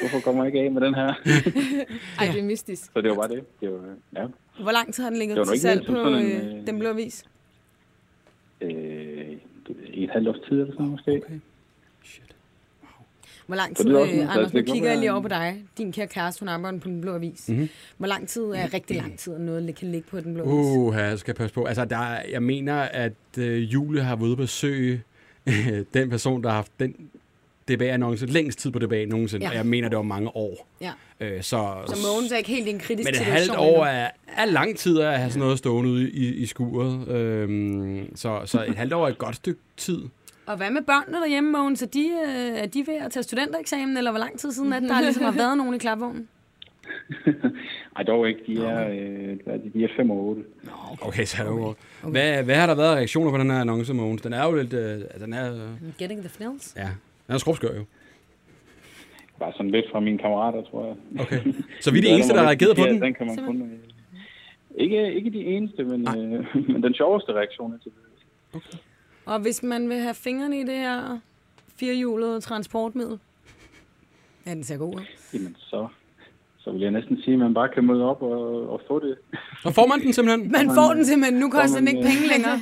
Hvorfor kommer jeg ikke af med den her? Ej, det er mystisk. Så det var bare det. det var, ja. Hvor lang tid har den ligget til salg på en, øh, øh, Den Blå Avis? Øh, et halvt års tid eller sådan noget, måske. Okay. Shit. Hvor lang tid, er også øh, Anders, nu kigger jeg lige over på dig. Din kære kæreste, hun arbejder på Den Blå Avis. Mhm. Hvor lang tid er rigtig lang tid, at noget kan ligge på Den Blå Avis? Uh, jeg skal passe på. Altså, der, er- jeg mener, at øh, Julie har været ude besøge øh, den person, der har haft den DBA-annonce længst tid på DBA nogensinde. Ja. Og jeg mener, det var mange år. Ja. Øh, så, Så Mogens er ikke helt i en kritisk men et halvt år er, er lang tid at have sådan noget stående ude i, i skuret. Øhm, så, så et halvt år er et godt stykke tid. Og hvad med børnene derhjemme, Mogens? Er de, øh, er de ved at tage studentereksamen, eller hvor lang tid siden, at der ligesom har været nogen i klapvognen? Ej, dog ikke. De er, øh, er de, er 5 og 8. Okay, så er det okay. Hvad, hvad har der været reaktioner på den her annonce, Mogens? Den er jo lidt... Øh, den er, øh, Getting the fnills. ja, den er skrubskør jo. Bare sådan lidt fra mine kammerater, tror jeg. Okay. Så vi er de eneste, der har reageret på ja, den? den kan man kun... Øh, ikke, ikke de eneste, men, øh, men den sjoveste reaktion er til det. Og hvis man vil have fingrene i det her firehjulede transportmiddel, ja, den ser god ud. Jamen, så, så vil jeg næsten sige, at man bare kan møde op og, og få det. Så får man den simpelthen. Man får den simpelthen. Nu koster den ikke øh, penge længere.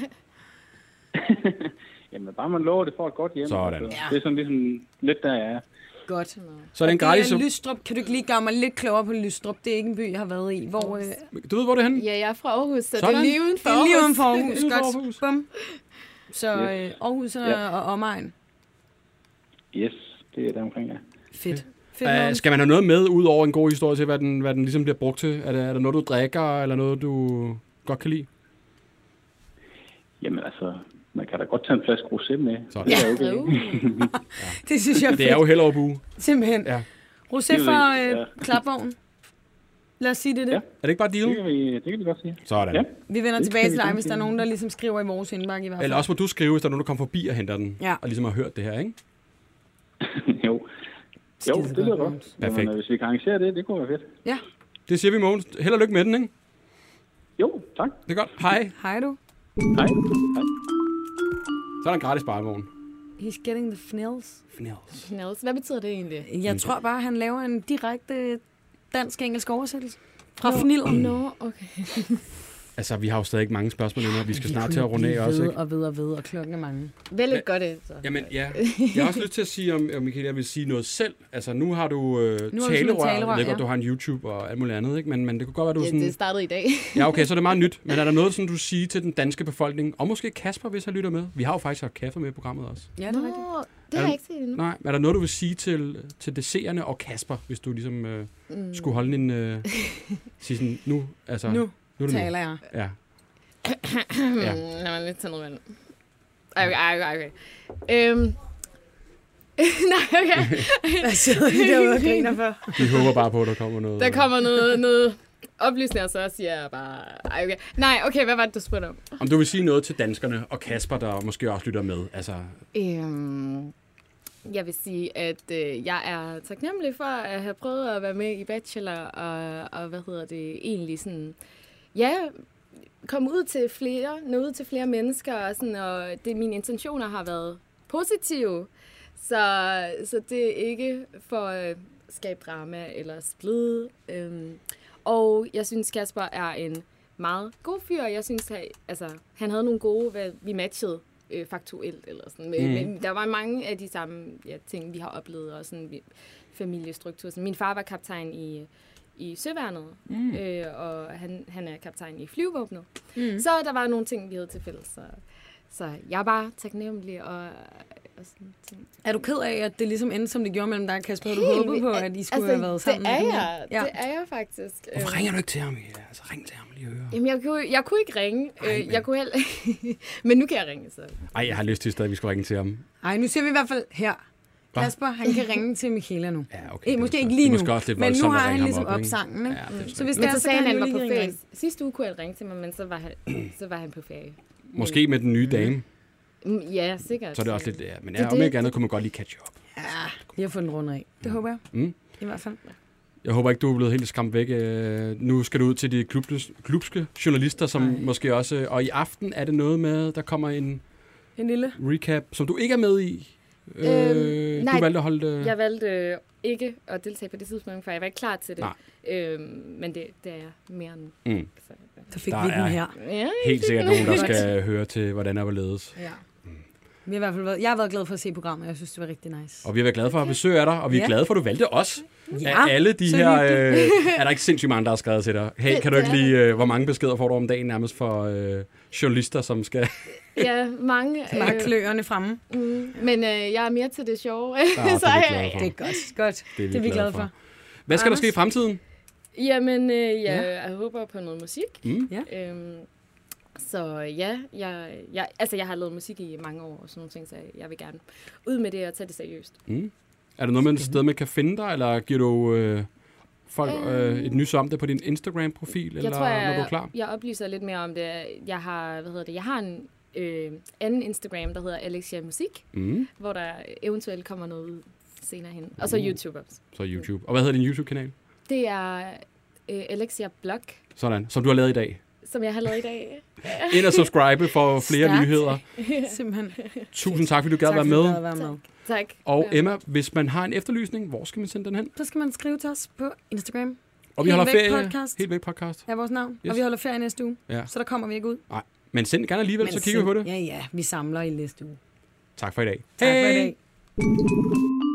Jamen, bare man lover, det får et godt hjem. Sådan. Altså. Det er sådan ligesom lidt der, jeg er. Godt. Så er det en gratis... Det er Lystrup. Kan du ikke lige gøre mig lidt klogere på Lystrup? Det er ikke en by, jeg har været i. Hvor, øh, Du ved, hvor det er henne? Ja, jeg er fra Aarhus, så det Sådan. er lige uden for det er lige Aarhus. uden for Aarhus. For Godt. Aarhus. Bum. Så Yes. øh, Aarhus og, Ja. og omegn. Yes, det er der omkring, ja. Fedt. Fedt Uh, skal man have noget med, ud over en god historie til, hvad den, hvad den ligesom bliver brugt til? Er det, er der noget, du drikker, eller noget, du godt kan lide? Jamen altså, man kan da godt tage en flaske rosé med. Sådan. Det er okay. Det synes jeg er fedt. Det er jo Hellerup Simpelthen. Ja. Rosé for øh, klapvognen. Lad os sige det er det. Ja. Er det ikke bare Det deal? kan, vi, det kan vi godt sige. Sådan. Ja. Vi vender Det tilbage til dig, hvis der er nogen, der ligesom skriver i vores indbakke i hvert fald. Eller også må du skrive, hvis der er nogen, der kommer forbi og henter den, Ja. og ligesom har hørt det her, ikke? jo. Jo, det lyder godt. Perfekt. Jamen, øh, hvis vi kan arrangere det, det kunne være fedt. Ja. Det siger vi, Mogens. Held og lykke med den, ikke? Jo, tak. Det er godt. Hej. Hej du. Hej. Hej. Så er der en gratis barnevogn. He's getting the fnills. Fnils. Niels, hvad betyder det egentlig? Jeg tror bare, han laver en direkte dansk-engelsk oversættelse. Fra fniller. Nå, okay. Altså, vi har jo stadig ikke mange spørgsmål endnu, og vi skal Vi snart til at runde af også, ved ikke? og ved og ved, og klokken er mange. Vælg et godt et, så. Jamen, ja. Jeg har også lyst til at sige, om, om Michael, jeg vil sige noget selv. Altså, nu har du øh, et talerør. talerør, Jeg ved ja. du har en YouTube og alt muligt andet, ikke? Men, men det kunne godt være, du Ja, sådan... det startede i dag. Ja, okay, så er det meget nyt. Men er der noget, som du siger til den danske befolkning, og måske Kasper, hvis han lytter med? Vi har jo faktisk haft Kasper med i programmet også. Ja, det er rigtigt. Det har jeg ikke set endnu. Nej, men er der noget, du vil sige til, til det seerne og Kasper, hvis du ligesom øh, Mm. skulle holde en... Øh, sige sådan, nu, altså... Nu nu er det taler jeg. Ja. Ja. Ja. Lad mig lidt tage noget vand. Okay, okay, okay. Øhm. Nej, okay. Hvad sidder I derude og griner for? Vi håber bare på, at der kommer noget... Der kommer noget, noget oplysning, og så siger jeg bare... Ej, okay. Nej, okay, hvad var det, du spurgte om? Om du vil sige noget til danskerne og Kasper, der måske også lytter med. Altså, Øhm, jeg vil sige, at øh, jeg er taknemmelig for at have prøvet at være med i Bachelor, og, og hvad hedder det, egentlig sådan, ja, komme ud til flere, nå ud til flere mennesker, og, sådan, og det, mine intentioner har været positive, så, så det er ikke for at skabe drama eller splid. Øhm, og jeg synes, Kasper er en meget god fyr. Jeg synes, at, altså, han havde nogle gode, hvad vi matchede øh, faktuelt. Eller sådan. Men, Mm. men der var mange af de samme ja, ting, vi har oplevet, og sådan vi, familiestruktur. Så min far var kaptajn i, i Søværnet, mm. øh, og han, han er kaptajn i flyvevåbnet. Mm. Så der var nogle ting, vi havde til fælles. Så, så jeg er bare taknemmelig og, og sådan ting. Er du ked af, at det ligesom endte, som det gjorde mellem dig og Kasper? Havde du håbet på, at I skulle have været sammen? Altså, Det er med jeg. Ja. Det er jeg faktisk. hvorfor Øhm, ringer du ikke til ham? Ja, altså, ring til ham lige og høre. Jamen, jeg kunne, jeg kunne ikke ringe. Ej, Øh, men- jeg kunne heller... men nu kan jeg ringe, så. Ej, jeg har lyst til stadig, at vi skulle ringe til ham. Ej, nu ser vi i hvert fald her. Hva? Kasper, han kan ringe til Michaela nu. Ja, okay. Eh, det er måske så- ikke lige nu, måske også lidt men nu har han ligesom op, opsangen, ikke? Ja, er Så så hvis Men det er, så sagde kan han, han var på ferie. Sidste uge kunne han ringe til mig, men så var han, så var han på ferie. Måske med den nye dame, Mm, Ja, sikkert. så er det også lidt... Ja, men Det ja, er om det. ikke andet kunne man godt lige catch up. Ja, vi har fået en runde af. Det håber jeg. Mm. I hvert fald. Jeg håber ikke, du er blevet helt skræmt væk. Øh, Nu skal du ud til de klubs- klubske journalister, som Nej. måske også... Og i aften er det noget med, der kommer en En lille. recap, som du ikke er med i. Øh, Øhm, du nej, valgte at holde det... Jeg valgte øh, ikke at deltage på det tidspunkt, for jeg var ikke klar til det. Nej. Øhm, men det, det er jeg mere nu. Mm. Så, Så fik Der vi den er- her. ja, Helt sikkert nogen, der skal høre til, hvordan er hvorledes. Ja. Vi har i hvert fald været, jeg har været glad for at se programmet. Jeg synes, det var rigtig nice. Og vi har været glade for at have besøg af dig, og vi er Ja. glade for, at du valgte os. Ja, Af alle de her... Øh, er der ikke sindssygt mange, der har skrevet til dig? Hey, Det- kan du det ikke er lige... Øh, hvor mange beskeder får du om dagen nærmest for øh, journalister, som skal... ja, mange. Bare kløerne fremme. mm, men øh, jeg er mere til det sjove. det er vi så glade jeg, for. Det er godt. Godt. Det er Det er vi glade for. Hvad skal der Anders? ske i fremtiden? Jamen, øh, jeg, Ja. jeg håber på noget musik. Mm. Ja. Øhm, så ja, jeg, jeg, altså jeg har lavet musik i mange år og sådan nogle ting, så jeg vil gerne ud med det og tage det seriøst. Mm. Er der noget med et sted, man kan finde dig, eller giver du øh, folk øh, et nys om det på din Instagram-profil, eller tror, jeg, når du er klar? jeg oplyser lidt mere om det. Jeg har, hvad hedder det, jeg har en øh, anden Instagram, der hedder Alexia Musik, Mm. hvor der eventuelt kommer noget ud senere hen. Og så Uh. YouTube også. Så YouTube. Og hvad hedder din YouTube-kanal? Det er øh, Alexia Blog, Sådan, som du har lavet i dag. Som jeg har lavet i dag. Ind og subscribe for flere Stærkt. nyheder. Simpelthen. Tusind tak, fordi du gad tak, være med. gad være med. tak. Og Ja. Emma, hvis man har en efterlysning, hvor skal man sende den hen? Så skal man skrive til os på Instagram. Og vi Helt holder ferie. podcast. Helt væk podcast. Er vores navn. Yes. Og vi holder ferie næste uge. Ja. Så der kommer vi ikke ud. Men send gerne alligevel, Men så kigger vi på det. Ja, ja. Vi samler i næste uge. Tak for i dag. Tak for i dag.